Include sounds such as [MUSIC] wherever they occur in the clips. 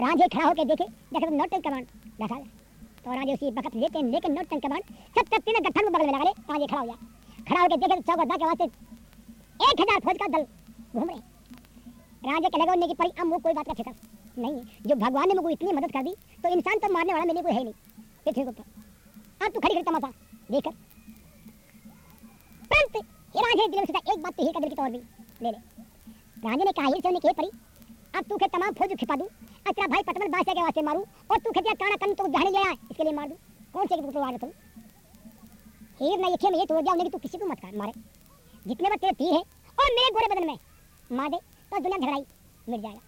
राजे खड़ा होकर देखे देखे तो नोट कमान दस तो राजे उसी वक्त लेते हैं लेकिन नोट कमान सब तक तीन गठन में बगल में लगा ले राजे खड़ा हो गया। खड़ा होकर देखे तो चौगड्डा के वास्ते एक हज़ार फौज का दल घूम रहे। राजे के लगा की परी अब वो कोई बात का फ़िक्र नहीं है। जो भगवान ने मुझको इतनी मदद कर दी तो इंसान तो मारने वाला मेरे को है नहीं। पृथ्वी के ऊपर। अब तू खड़ी खड़ी तमाशा। देखकर परंतु ये राजे दिल सोचा एक बात तो ही का दिल की तौर भी ले ले। राजे ने कहा, हिर से उन्हें कही परी? अब तू के तमाम फौज छिपा दूँ। और तेरा भाई पटमल बादशाह के वास्ते मारूं, और तू खेतिया काना कन तो जहने गया इसके लिए मार दूँ। कौन से तू वार तुम हीर ने ये में ये तोड़ दिया, उन्हें कि तू किसी को मत मारे। जितने बार तेरे तीर है और मेरे गोरे बदन में मार दे तो दुनिया झगड़ाई मिट जाएगा।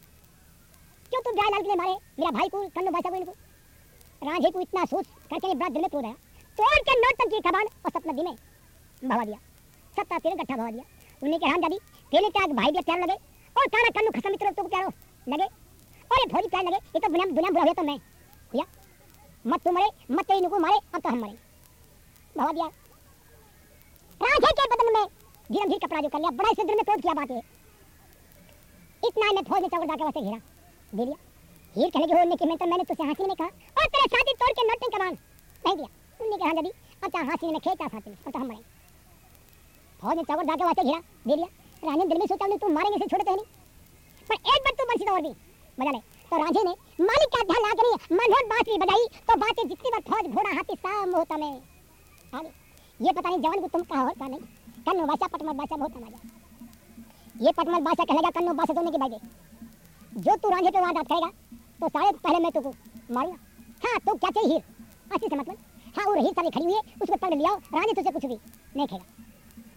क्यों तुम जाए लाल के लिए मारे? मेरा भाई को, कन्नो बादशाह को, इनको। राजे को इतना सोच करके बड़ा दिल में तोड़ दिया तोड़ के नोट की कबान और सपना दी में भवा दिया। सत्ता तेरे गट्ठा भवा दिया। उन्हें के हम दादी तेरे त्याग भाई भी प्यार लगे? और काना कन्नु खसम मित्र तो प्यारो। लगे? ये फौजी प्यार लगे? ये तो दुनिया दुनिया बुरा हुआ तो मैं। भैया, मत तू मरे, मत तेरी नुको मारे, अब तो हम मरे। भवा दिया। राजे के बदन में? धीरे धीरे कपड़ा जो कर लिया। बड़ा इसे में तोड़ किया बात है इतना मैं फौज ने चौकड़ा के वास्ते घेरा। दे दिया हीर कहने की होने की मैं तो मैंने तुझसे हँसी में कहा। और तेरे साथी तोड़ के नोटिंग कमान नहीं दिया। उन्होंने कहा, जब अब चाहे हँसी में खेचा साथी में अब तो हम मरे। फौज ने चौकड़ा के वास्ते घेरा। दे दिया राजे दिल में सोचा उन्हें तू मारेंगे से छोड़ते नहीं। पर एक बार तू बंसी और भी बजा ले तो राजे ने मालिक का ध्यान ला करी मनोहर बांसुरी बजाई तो बातें जितनी बार फौज घोड़ा हाथी साम होता में आगे ये पता नहीं जवान को तुम कहा होता नहीं, कन्नो बादशाह, पटमल बादशाह बहुत मज़ा ये पटमल बादशाह कहेगा, कन्नो बादशाह दोने की भाई जो तू राजे पे वारदात करेगा तो सारे पहले मैं तुझको मारूँगा। हाँ तो क्या चाहिए? हीर अच्छी से मतलब हाँ वो हीर सारी खड़ी हुई है, उसको पकड़ लिया राजे तुझे कुछ भी नहीं खेगा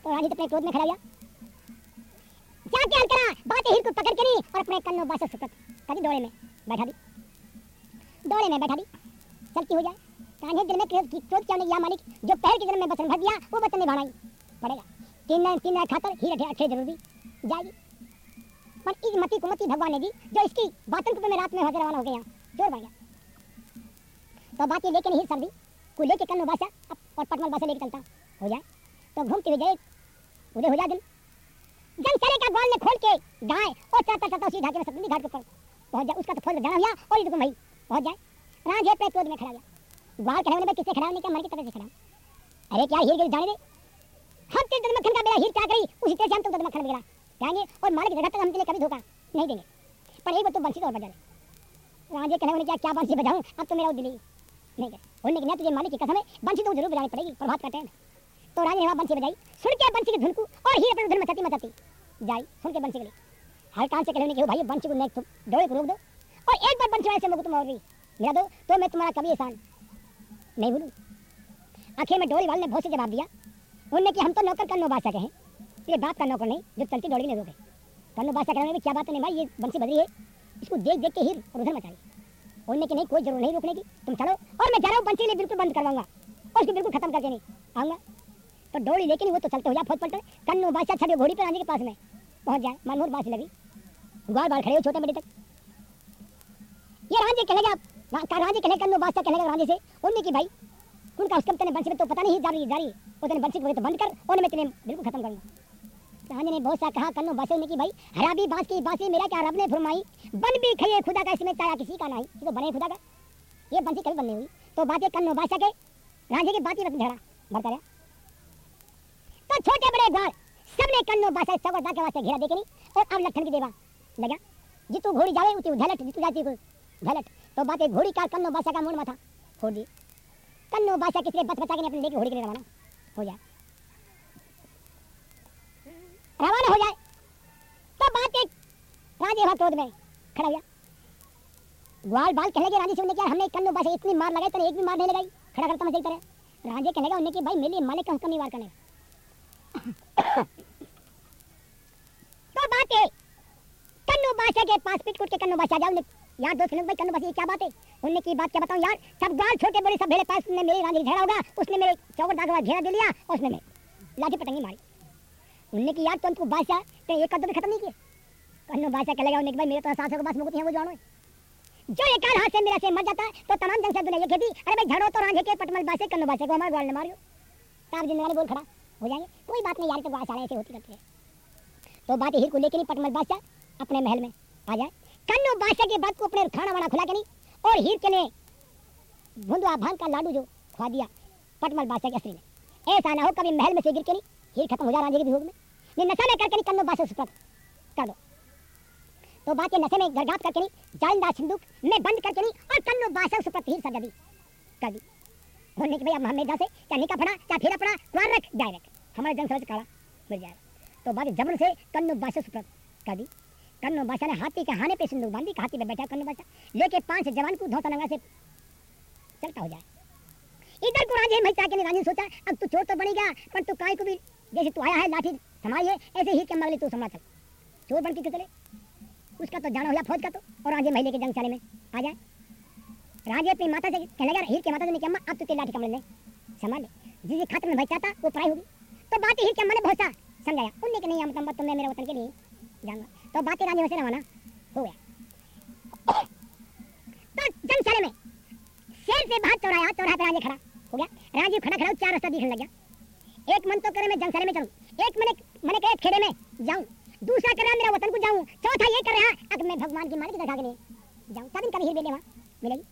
तो राजे तो अपने क्रोध में खड़ा गया क्या क्या करा? बातें हीर को पकड़ के नहीं, और अपने कन्नो बादशाह सुकत कभी दौड़े में, बैठा दी। दौड़े में बैठा दी। चलती हो जाए। कान्हे दिल में क्रोध क्रोध क्या नहीं मालिक, जो पहल के दिल में बचन भर दिया, वो बचन निभाना पड़ेगा। तीन तीन खातर हीर अठे अठे ज़रूरी। जाएगी। पर इस मती को मती भगवान ने दी, जो इसकी बातन को मैं रात में हाजिर रवाना हो गया। ज़ोर बढ़ गया। तो बात ये लेके नहीं सर्दी को लेके कन्नो बादशाह और पटमल बादशाह लेके चलता। हो जाए। तो घूमते हुए जाए उदय हो जाए दिन। चले का ग्वाल ने खोल के गाय और चलता चलता उसी ढाके में सतनी घाट पर पहुँच जाए उसका तो फौज जाना हुआ और ये भाई। पहुँच जाए राजे पे क्रोध में खड़ा गया। ग्वाल खड़े होने में किससे खड़ा होने क्या मर के तरह से खड़ा अरे क्या हीर गिर जाने दे? हम तेरे मक्खन का बेड़ा हीर क्या करी उसी तरह से हम तुम मक्खन बिगड़ा। जाएँगे और मालिक जगह तक हम तेरे कभी धोखा नहीं देंगे। पर एक बार तो बंसी तो बजा ले। राजे कहने क्या क्या बंसी बजाऊं? अब तो मेरा दिल नहीं कर उन्होंने कहा तुझे मालिक की कसम है, बंसी तो ज़रूर बजानी पड़ेगी प्रभात का टाइम तो राजे ने वहाँ बंसी बजाई सुन के बंसी की धुन को और हीर अपने धुन मचाती मचाती। जाई सुन के बंसी के लिए हर कान से कहने की भाई बंसी को नेक तुम डोले को रोक दो। और एक बार बंसी वाले से मगो तुम और भी मिला दो तो मैं तुम्हारा कभी एहसान नहीं भूलू। आखिर में डोरी वाले ने बहुत से जवाब दिया, उनने कि हम तो नौकर कन्नो बादशाह के हैं ये बाप का नौकर नहीं, जो चलती दौड़ी नहीं रोके। कन्नो बादशाह कहने में क्या बात नहीं भाई, ये बंसी बदली है। इसको देख देख के हीर और उधर मचाई उनने कि नहीं, कोई ज़रूर नहीं रोकने की। तुम चलो, और मैं जा रहा हूँ बंसी लिए बिल्कुल बंद करवाऊँगा। और उसको बिल्कुल खत्म करके नहीं आऊँगा। तो डोरी लेकिन वो तो चलते हो जाए फौज पलटे कन्नो बादशाह छड़े घोड़ी पर आने के पास में। पहुँच जाए मनोहर बास लगी। ग्वाल बाल खड़े हो छोटे बड़े तक। ये राजे कहेगा राजे कहे कन्नो बादशाह कहेगा राजे से। उनने की भाई। उनका उसका तेने बंसी में तो पता नहीं, जारी जारी। वो तेने बंसी को तो बंद कर और मैं तेने बिल्कुल खत्म करूँगा। राजे ने बहुत सा कहा, कन्नो बादशाह ने की भाई, हराबी बाँस की बांसी मेरा क्या रब ने फरमाई? बन भी खये खुदा का, इसमें ताया किसी का नहीं। तो बने खुदा का। ये बंसी कभी बनने हुई। तो बातें कन्नो बादशाह के राजे की बात ही झगड़ा। बढ़ता रहा। तो छोटे बड़े ग्वाल सबने कन्नो बादशाह सगोदा के वास्ते घेरा देखे नहीं? और अब लठन की देवा। लगा, जितू घोड़ी जावे, उती झलट जितू जाती को झलट तो बातें घोड़ी का कन्नो बादशाह का मुंड माथा। फोड़ दी कन्नो बादशाह किसी बच बचा के अपने लेके घोड़ी के रवाना? हो जाए। रवाना हो जाए। तो बात एक राजे क्रोध में खड़ा गया ग्वाल बाल कहने के राजे से उन्हें क्या हमने कन्नो बादशाह इतनी मार लगाई तेरे एक भी मार नहीं लगाई। खड़ा करता मज़े तरह। राजे कहेगा उन्हें कि भाई मेरे मालिक का कमी वार करने? तो बात है? कन्नो बादशाह के पास पिट कुट के कन्नो बादशाह जाओ। यार दोस्त भाई, कन्नो बादशाह क्या बात है? उनने की बात क्या बताऊँ यार? सब गाल छोटे बड़े सब भेड़े पास ने मेरे राजे झगड़ा होगा। उसने मेरे चौकट दाग घेरा दे लिया, और उसने मेरे लाठी पटंगी मारी। उनने की यार तुमको बादशाह ते एक कदम खत्म नहीं किया कन्नो बादशाह कह लगा उन्हें भाई, मेरे तो सासों के पास मुकुट है, वो जानो। जो एक हाथ से मेरा से मर जाता तो तमाम जंग से दुनिया ये कहती अरे भाई झड़ो तो राजे के पटमल बादशाह कन्नो बादशाह को हमारे ग्वाल ने मारियो तार ज़िंदगी बोल खड़ा। हो जाएँगे। कोई बात नहीं यार तो आसानी ऐसे होती रहती है। तो बात हीर को लेके नहीं, पटमल बादशाह, अपने महल में आ जाए। कन्नो बादशाह के बाद को अपने खाना वाना खुला के नहीं, और हीर के ने भुंदुआ भाँग का लाडू जो खवा दिया पटमल बादशाह के असरी ने। ऐसा ना हो कभी महल में से गिर के नहीं, हीर खत्म हो जा रांझे के भोग में। ये नशा में करके नहीं, कन्नो बादशाह सुप्रत कर दो। तो बात ये नशे में गरगाप करके नहीं जालिंदा सिंदूक में बंद करके नहीं, और कन्नो बादशाह सुप्रत हीर सजा दी, कर दी। बोलने की भैया मोहम्मद से क्या निका पड़ा क्या फेरा पड़ा कुआर रख डायरेक्ट हमारे जंग समझ काला, मिल जाएगा। तो बाद जबर से कन्नो बादशाह सुप्रत कर दी। कन्नो बादशाह ने हाथी के हाने पे सिंदूक बांधी हाथी पे बैठा कन्नो बादशाह। लेके पाँच जवान को धोता नंगा से चलता हो जाए। इधर को राजे महिता के ने राजे ने सोचा, अब तू चोर तो बनेगा पर तू काय को भी जैसे तू आया है, लाठी थमाई है, ऐसे ही के मगले तू समझ चल। चोर बन के चले? उसका तो जाना हो या फौज का तो और राजे महिले के जंगशाले में आ जाए। राजे अपनी माता से कहने लगा, हीर के माता से अम्मा अब तू तेरी लाठी कमल ले। संभाल ले जिसे खातर में बचाता वो पढ़ाई होगी। तो बात हीर के अम्मा ने बहुत सा समझाया। उनने कि नहीं, हम तम तुम मेरे वतन के लिए जाऊँगा। तो बातें राजे वैसे रवाना हो गया। तो जंगशाले में शेर से बाहर चौराया चौराहे पे राजे खड़ा हो गया। राजे खड़ा खड़ा, चार रास्ता दिखने लग गया। एक मन तो करे मैं जंगसाले में चलूँ, एक मैंने मैंने कहा खेड़े में जाऊँ। दूसरा कर रहा मेरा वतन को जाऊँ। चौथा ये कर रहा अब मैं भगवान की मान की दरगाह के लिए जाऊँ तब कभी हीर बेले वहाँ मिलेगी।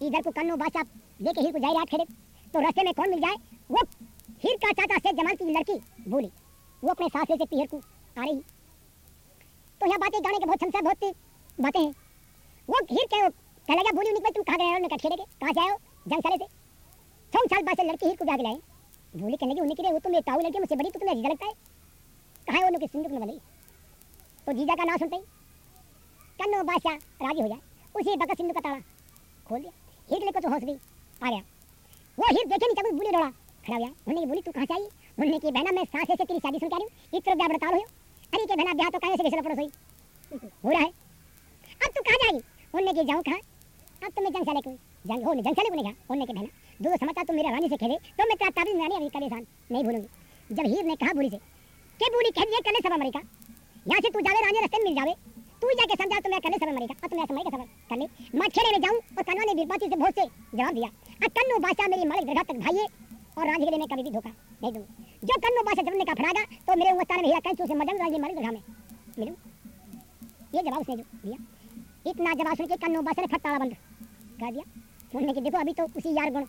इधर को कन्नो बादशाह लेके हीर को जाए रहा खेड़े। तो रास्ते में कौन मिल जाए? वो हीर का चाचा से जमाल की लड़की, बोली। वो अपने सास से पीहर को। आ रही। तो यहाँ बातें गाने के बहुत क्षमता, बहुत बातें हैं। वो हीर के कहने लगा बोली, निकल तुम कहाँ गए हो? निकल खेड़े कहाँ आए हो? जंगसाले से? छह साल बाद से लड़की हीर को जाके लाए बोली, कहने की उन्हीं के वो तो मेरी ताऊ लड़की, मुझसे बड़ी तो तुम्हें जीजा लगता है? कहाँ है सिंधुक में बनी तो जीजा का नाम सुनते ही कन्नो बादशाह राज़ी हो जाए। उसी बकत सिंधु का ताला खोल दिया। हीर लेको तो हौस गई आ गया। वो हीर देखे नहीं तब बोले दौड़ा खड़ा गया। उन्होंने की बोली, तू कहाँ से आई? उन्होंने की बहना, मैं सास से तेरी शादी सुन के आ रही हूँ। इस तरफ़ ब्याह बड़ताल हो अरे के बहना, ब्याह तो कहीं से कैसे पड़ोस हुई हो रहा है। अब तू कहाँ जाएगी? उन्होंने की जाऊँ कहाँ? अब तो मैं जंगसाले को जंग, हो जंगसाले को नहीं गया उन्होंने की बहना दो समाचार तुम मेरे रानी से खेले तो मैं तेरा ताबीज रानी अभी कभी नहीं भूलूँगी। जब हीर ने कहा बोली से के बोली? कह दिए करने सब अमेरिका। यहाँ से तू जावे रानी रास्ते मिल जावे। तू जाके समझा तो मैं करने सब अमेरिका और तुम्हें समय का सफ़र करने। मैं खेड़े में जाऊँ, और कन्वा ने बीरबाती से बहुत से जवाब दिया। अब कन्नो बादशाह मेरी मालिक दरगाह तक भाई और राज में कभी भी धोखा नहीं दूँगा। जो कन्नो बादशाह जब ने का फड़ागा तो मेरे उस्तान में हीरा कंचू से मदन राज मालिक दरगाह में। मिलूं? ये जवाब उसने दिया। इतना जवाब सुन के कन्नो बादशाह ने फटाला बंद कर दिया। सुनने की देखो, अभी तो उसी यार गुण।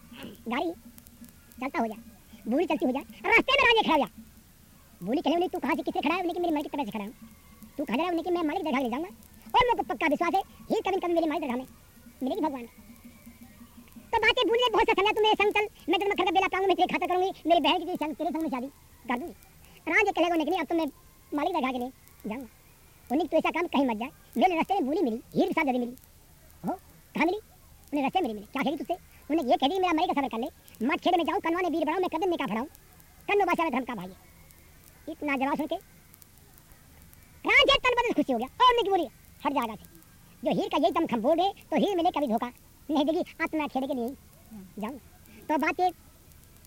गाड़ी चलता हो जाए बूढ़ी चलती हो जाए रास्ते में राजे खड़ा हो जा। बोली कहने वाली तू कहाँ से किससे खड़ा है? कि मेरी की तरफ़ से खड़ा हूँ। तू जा रहा है कि मैं मालिक दरगाह ले जाऊँगा। और मेरे को पक्का विश्वास है ही कभी कभी मेरी मालिक दरगाह में मिलेगी भगवान। तो बातें भूल गए बहुत सा समझा तुम्हें संग चल मैं तुम्हें खड़ा बेला पाऊँगी, मैं तेरे खाता करूँगी, मेरी बहन की संग तेरे संग में शादी कर दूँगी। राज कहेगा नहीं अब तो मैं मालिक दरगाह के लिए जाऊँगा। उन्हें तो ऐसा काम कहीं मत जाए मेरे रास्ते में बोली मिली, हीर साथ जरी मिली। हो कहाँ मिली? उन्हें रास्ते मिली मिली। क्या कहेगी तुझसे? उन्हें ये कह दी मेरा मरे का सफ़र कर ले। मत खेड़े में जाऊँ, कनवा ने वीर बढ़ाऊँ मैं कदम में का फड़ाऊँ कन्नो बादशाह धर्म का भाई। इतना जवाब सुन के राजा तन बदल खुशी हो गया, और उन्हें बोली हट जाएगा जो हीर का यही दम खम बोल रहे तो हीर मिले कभी धोखा। नहीं देगी, आत्मा खेड़े के लिए जाऊँ तो बात ये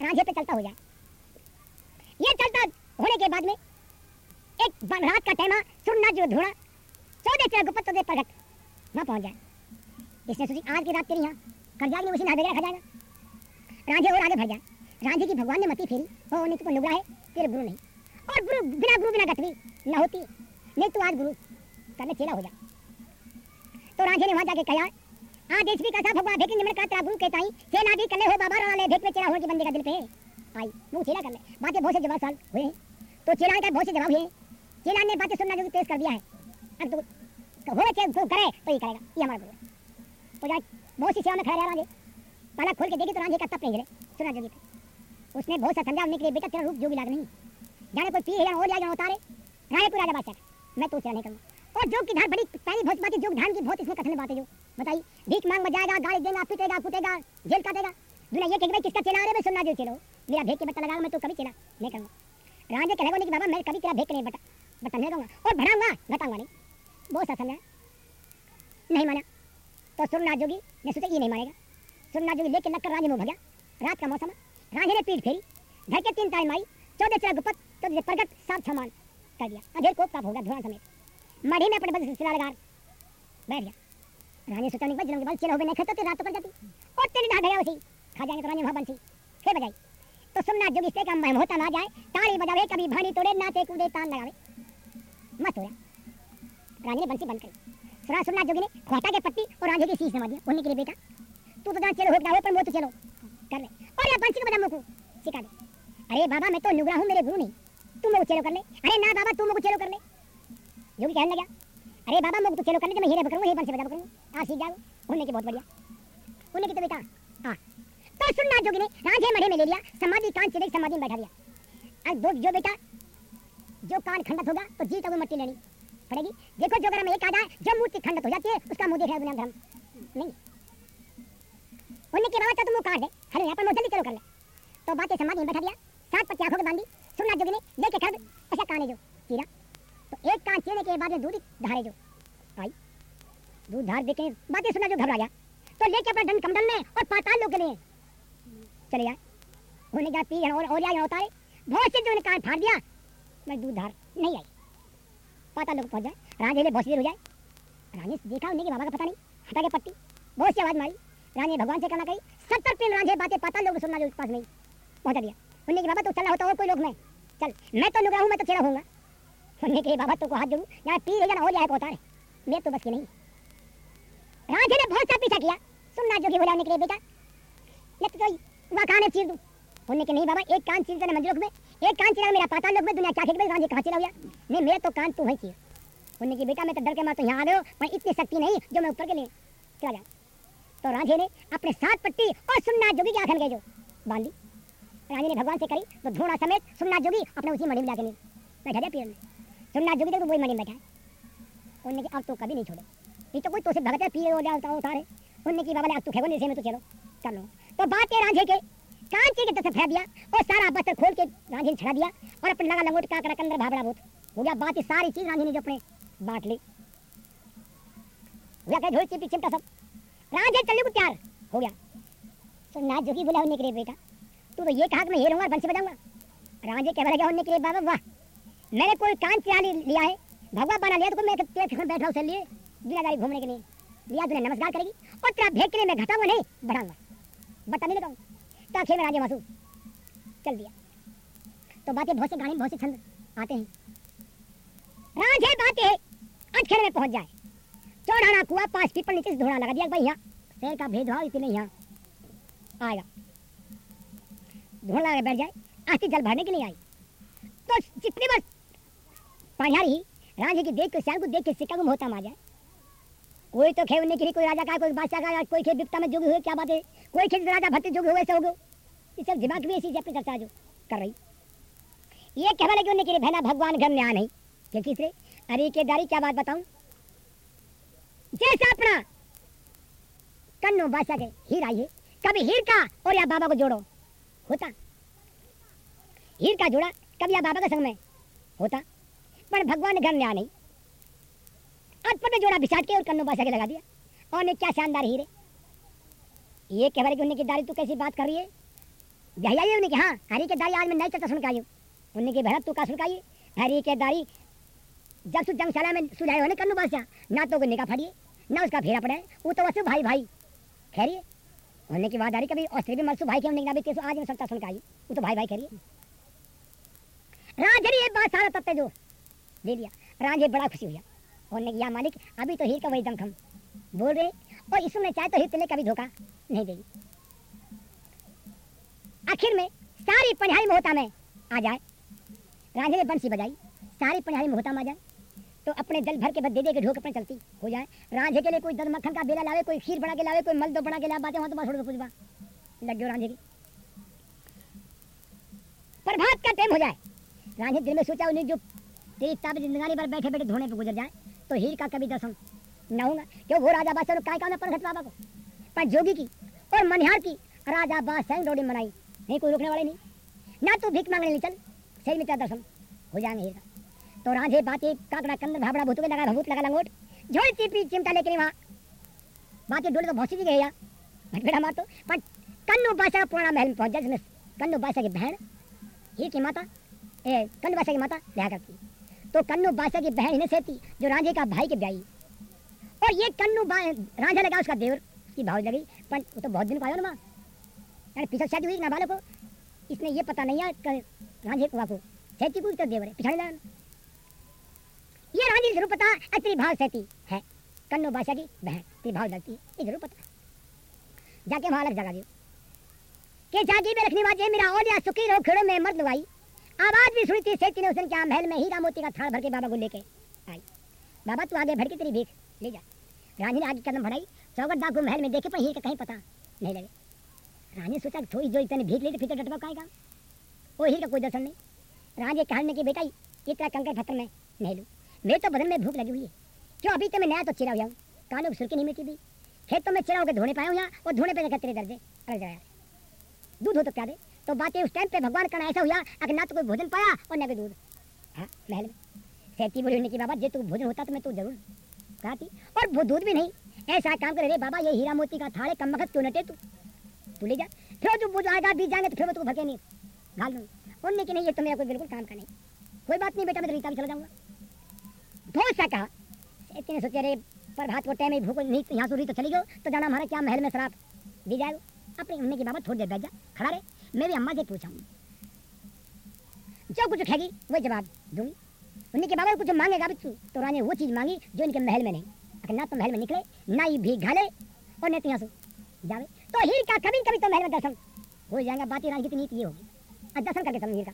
राजे पे चलता हो जाए। ये चलता होने के बाद में एक रात का टाइम सुनना जो धोड़ा चौदह तेरह गुप्त चौदह प्रगट। वहाँ पहुँच जाए। इसने सोची, आज की रात तेरी यहाँ कर जाएगी उसी नहा खा जाएगा। राजे और आगे बढ़ जाए। राजे की भगवान ने मती फेरी। और उन्हें तो लुगड़ा है, तेरे गुरु नहीं। और गुरु बिना गुरु बिना गठवी न होती। नहीं तू आज गुरु करने चेला हो जा। तो राजे ने वहाँ जाके कहा आदेश भी कसा भगवान भेक निमन का तेरा गुरु कहता ही चेला भी कले हो बाबा वाले भेक में चेला हो के बंदे का दिल पे आई वो चेला कर ले। बातें बहुत से जवाब साल हुए तो चेला का बहुत से जवाब हुए चेला ने बातें सुनना जो पेश कर दिया है। अब तो, तो हो को करे तो ये करेगा। ये हमारा गुरु तो जाए बहुत सी सेवा में खड़ा रहा राजे पहला खोल के देखी तो राजे का तप नहीं सुना जोगी उसने बहुत सा समझा के लिए बेटा तेरा रूप जोगी लाग नहीं। जाने कोई पी है और जाए उतारे राजे को राजा बादशाह। मैं तो चला नहीं करूँगा और जोग की धार बड़ी पहली बहुत बात जोग धान की बहुत इसमें कथन बातें जो बताई भीख मांग में जाएगा, गाली देगा, पीटेगा, कुटेगा, जेल काटेगा दुनिया ये कहेगा किसका चला रहे मैं सुनना जो चलो। मेरा भेक के बता लगा मैं तो कभी चला नहीं करूँगा। राजा कहेगा नहीं कि, बाबा, मैं कभी तेरा भेक नहीं बता बता नहीं कहूँगा और बढ़ाऊँगा घटाऊँगा नहीं। बहुत सा समझा। नहीं माना। तो सुनना जोगी ने सोचा ये नहीं मानेगा। सुनना जोगी, लेके लग कर राजे मुँह भगा। रात का मौसम राजे ने पीठ फेरी। घर के तीन ताई माई चौदह चला गुप्त तो प्रगट सात छमान कर दिया। अधेर को प्राप्त होगा धुआँ समेत। मढ़ी में अपने बल सिलसिला लगा बैठ गया। रानी सोचा, नहीं, बजरंग बल चलो नहीं, खाता तो रात तो कर जाती। और तेरी ढा गया उसी। खा जाएँगे तो रानी वहाँ बंसी। फिर बजाई। तो सुनना जो इससे का मैं होता ना जाए, ताली बजावे, कभी भानी तोड़े नाचे कूदे, तान लगावे। मत हो रानी ने बंसी बंद करी। तो सुनना जोगी ने खोटा के पट्टी और रांझे की सीस नवा दिया उन्हीं के लिए बेटा, तू तो जहाँ चलो हो गया पर वो तो चलो कर ले। और ये बंसी को बता मुझको सिखा दे। अरे बाबा, मैं तो नुगरा हूँ, मेरे गुरु नहीं। तुम मुझे चलो कर ले अरे ना बाबा तू मुझको चलो कर ले जोगी कहने लगा अरे बाबा मुझको चलो कर ले तो मैं हीरे बकरूँ ही बंसी बजा बकरूँ आ सीख जाओ उन्हीं की बहुत बढ़िया। उन्हीं की तो बेटा हाँ। तो सुनना जोगी ने, रांझे मढ़े में ले लिया, समाधि कान चिड़े समाधि में बैठा दिया। अब दो, जो बेटा, जो कान खंडत होगा तो जीत वो मट्टी लेनी। पड़ेगी। देखो, जो अगर हमें एक आ जाए, जो मूर्ति खंडत हो जाती है, उसका मुँह देख है धर्म नहीं। उन्हीं के बाबा तो मुँह काट दे। खड़े यहाँ पर मुझे चलो कर ले। तो बातें समाधि में बैठा दिया। सात पत्ती आँखों के बांधी। सुनना जोगी ने लेके खड़ ऐसा काने जो चीरा तो एक कान चीरने के बाद में दूध धारे जो। आई दूध धार देखे बातें सुना जो घबरा गया तो लेके अपना दंड कमंडल में और पाताल लोग के लिए। चले जाए होने का पी और और या उतारे। बहुत से जो ने कान फाड़ दिया, मैं दूध धार नहीं आई। पता लोग पहुँच जाए। राजे ले बहुत देर हो जाए। राजे देखा उन्हें कि बाबा का पता नहीं। हटा के पट्टी। बहुत सी आवाज़ मारी। राजे भगवान से कहना कही सत्तर प्रेम राजे बातें पता लोग सुनना जो पास नहीं पहुँचा दिया। उन्हें कि बाबा तो चला होता और कोई लोग में। चल, मैं तो लुगा हूँ, मैं तो चेड़ा होऊँगा उन्हें के बाबा तो को हाथ जोड़ू। यहाँ पी जाना हो जाए पहुँचा रहे मेरे तो बस की नहीं। राजे ने बहुत सा पीछा किया। सुनना जो कि के लिए बेटा। लग तो वहाँ कहाँ चीर दूँ। उन्हें कि नहीं बाबा, एक कान चीर मंदिर में, एक कान चिरा मेरा पाता लोग में, दुनिया क्या खेल राजे कहाँ चिरा हुआ? नहीं मेरा तो कान तू वहीं चीर उन्हें की बेटा, मैं तो डर के मार तो यहाँ आ गए हो पर इतनी शक्ति नहीं जो मैं ऊपर के लिए। चला जा। तो राजे ने अपने सात पट्टी और सुनना जोगी की आखन गए जो बांधी। राजे ने भगवान से करी तो धोना समेत सुनना जोगी अपने उसी मणि में जाके बैठा दिया पीर में सुनना जोगी तो वही मणि में बैठा है। उन्हें की अब तो कभी नहीं छोड़े। ये तो कोई तो से भगत है, पीर हो जाता उतारे उन्हें की बाबा ने अब तो खेगो नहीं में तो चलो। कर लो तो बात है राजे के, कांचे के तरफ़ फेंक दिया और सारा बस्तर खोल के राजे ने छड़ा दिया और अपने लगा लंगोट का कंदर भाबड़ा भूत हो गया, बात सारी चीज़ राजे ने जो अपने बांट ली। हो गया ढोल चिपी, चिमटा सब? राजे चलने को तैयार। हो गया। तो नाच जोगी बोला होने के लिए बेटा तू तो ये कहा कि मैं ये रहूँगा बंसी बजाऊँगा? राजे कह लगा होने के लिए बाबा, वाह। मैंने कोई कान चिरा लिया है। भगवा बना लिया तो मैं तेरे बैठा उसे लिए। दुनियादारी घूमने के लिए। लिया तुझे नमस्कार करेगी और तेरा भेद के लिए मैं घटाऊँगा नहीं, बढ़ाऊँगा। बता नहीं लगाऊँगा तो आखिर में राजे मासू चल दिया। तो बातें बहुत से गाने बहुत से छंद आते हैं। राजे बातें अटखेड़ में पहुँच जाए। चौड़ाना कुआ फीट पर नीचे धोना लगा दिया भाई यहाँ शहर का भेदभाव इतने यहाँ। आएगा धोना लगा बैठ जाए आस्ती जल भरने के लिए आई तो जितने बस पहाड़ी राजे की देख के श्याल को देख के सिक्का गुम होता मा जाए। कोई तो खेवने के लिए, कोई राजा का, कोई बादशाह का, कोई खेत विपता में जोगी हुए, क्या बात है? कोई खेत राजा भत्ते जोगी हुए, ऐसे हो गए। ये सब दिमाग में ऐसी अपनी चर्चा जो कर रही। ये कहने लगे उन्हें के लिए, बहना, भगवान घर में आ नहीं। क्या तीसरे, अरे के दारी क्या बात बताऊँ? जैसा अपना कन्नो बादशाह के हीर है, कभी हीर का और या बाबा को जोड़ो। होता। हीर का जोड़ा कभी या बाबा के संग में होता, पर भगवान ने घर में आ नहीं। अटपट में जोड़ा बिछाट के और कन्नो बादशाह के लगा दिया। और ने क्या शानदार हीरे। ये कह रहे कि उन्हें की दारी तू कैसी बात कर रही है? भैया ये उन्हें हाँ हरी के दारी आज मैं नई चर्चा सुन के हूँ। उन्हें की भरत तू का सुन के आई हरी के दारी जब तू जंगशाला में सुझाए हो ना कन्नू बादशाह, ना तो निकाह फड़िए ना उसका फेरा पड़े वो तो वैसे भाई भाई खैरिए होने की बात आ रही कभी, और भी मरसू भाई के हमने भी आज मैं सत्ता सुन के आई वो तो भाई भाई खैरिए राजरी ये बात सारा तत्ते जो दे दिया। राजे बड़ा खुशी हुआ होने या मालिक, अभी तो हीर का वही दमखम। बोल रहे, और इसमें चाहे तो हीर तेले कभी धोखा नहीं देगी। आखिर में सारी पढ़ाई मोहता में आ जाए। राजे ने बंसी बजाई, सारी पढ़ाई मोहता में आ जाए। तो अपने दल भर के बद दे दे के ढोक अपने चलती, हो जाए। रांझे के लिए कोई दल मक्खन का बेला लावे, कोई खीर बना के लावे, कोई मल दो बना के लावे बातें तो बस छोड़ दो कुछ लग गयो रांझे की। प्रभात का टाइम हो जाए। रांझे दिल में सोचा उन्हें जो तेरी ताब जिंदगानी पर बैठे बैठे धोने पर गुजर जाए तो हीर का कभी दर्शन न होगा। क्यों? वो राजा बादशाह काय काम पर बाबा को? पर जोगी की और मनिहार की राजा बादशाह रोटी मनाई। नहीं, कोई रुकने वाले नहीं। ना तो भीख मांगने चल सही में तेरा दर्शन हो जाएँगे हीर का। तो रांझे बाते काकड़ा, कंद, भाबड़ा भूत लगा भूत लगा, लंगोट, झोल चिपी, चिमटा लेके वहाँ। बाते डोले तो बहुत सी गया भटभेड़ा मार तो पर कन्नू बादशाह पुराना महल पहुँच जाए जिसमें कन्नू बादशाह की बहन हीर की माता, ए, कन्नू बादशाह की माता ब्याह करती तो कन्नू बादशाह की बहन इन्हें सहती जो रांझे का भाई के ब्याई। और ये कन्नू रांझा लगा उसका देवर की भाव लगी, पर वो तो बहुत दिन को आया ना माँ यानी पीछे शादी हुई नाबालक को, इसने ये पता नहीं है रांझे को सहती को तो देवर है, पिछाड़ी ये रानी ज़रूर पता अतरी भाव सहती। है। कन्नो बादशाह की बहन की भाव लगती है ये ज़रूर पता। जाके वहाँ अलग जगह के जागी में रखनी बाजे मेरा और या सुखी रहो खेड़ो में मर्द लुआई। आवाज़ भी सुनी थी सेठी ने उसने क्या महल में हीरा मोती का थाल भर के बाबा को लेके आई। बाबा तू आगे भड़की तेरी भीख ले जा। रानी ने आगे कदम बढ़ाई चौगट दाग को महल में देखे पर हीर का कहीं पता नहीं लगे। रानी सोचा थोड़ी जो इतने भीख ले तो फिर डटवा काएगा वो हीर का कोई दर्शन नहीं। रानी कहने की बेटा इतना कंकर पत्थर में नहीं लूँ। मेरे तो बदन में भूख लगी हुई है। क्यों? अभी तो मैं नया तो चिरा हुआ हूँ। कानों की नहीं मिलती भी खेतों में चिरा होकर धोने पाया हूँ यहाँ, और धोने पे तेरे दर्दे अलग जाया दूध हो तो क्या दे। तो बातें उस टाइम पे भगवान का ऐसा हुआ, अगर ना तो कोई भोजन पाया और ना कोई दूध। हाँ महल में। सेठी बोली की बाबा जे तू भोजन होता तो मैं तो ज़रूर कहती और वो दूध भी नहीं। ऐसा काम करे रे बाबा, ये हीरा मोती का थाड़े कम क्यों नटे तू? तू ले जा। फिर जो बुझ आएगा बीत जाएँगे तो फिर मैं तू भगे नहीं। घाल दूँगी उनने की नहीं, ये तो मेरा कोई बिल्कुल काम का नहीं। कोई बात नहीं बेटा, मैं तो रीता भी चला जाऊँगा। बहुत सा कहा सेठी ने रे पर भात को टाइम भूख नहीं, यहाँ से तो चली गयो तो जाना हमारा क्या महल में शराब दी जाएगा अपने उन्हें की बाबा थोड़ी देर बैठ जा। खड़ा रहे। मैं भी अम्मा से पूछा जो कुछ खाएगी वही जवाब दूँगी। उन्हीं के बाबा कुछ मांगेगा भी तू। रानी वो चीज़ मांगी जो इनके महल में नहीं। अगर ना तो महल में निकले, ना ही भी घाले और नहीं तो यहाँ से जावे। तो हीर का कभी कभी तो महल में दर्शन हो जाएगा। बातें रानी की नीति ये होगी। और दर्शन करके समझ हीर का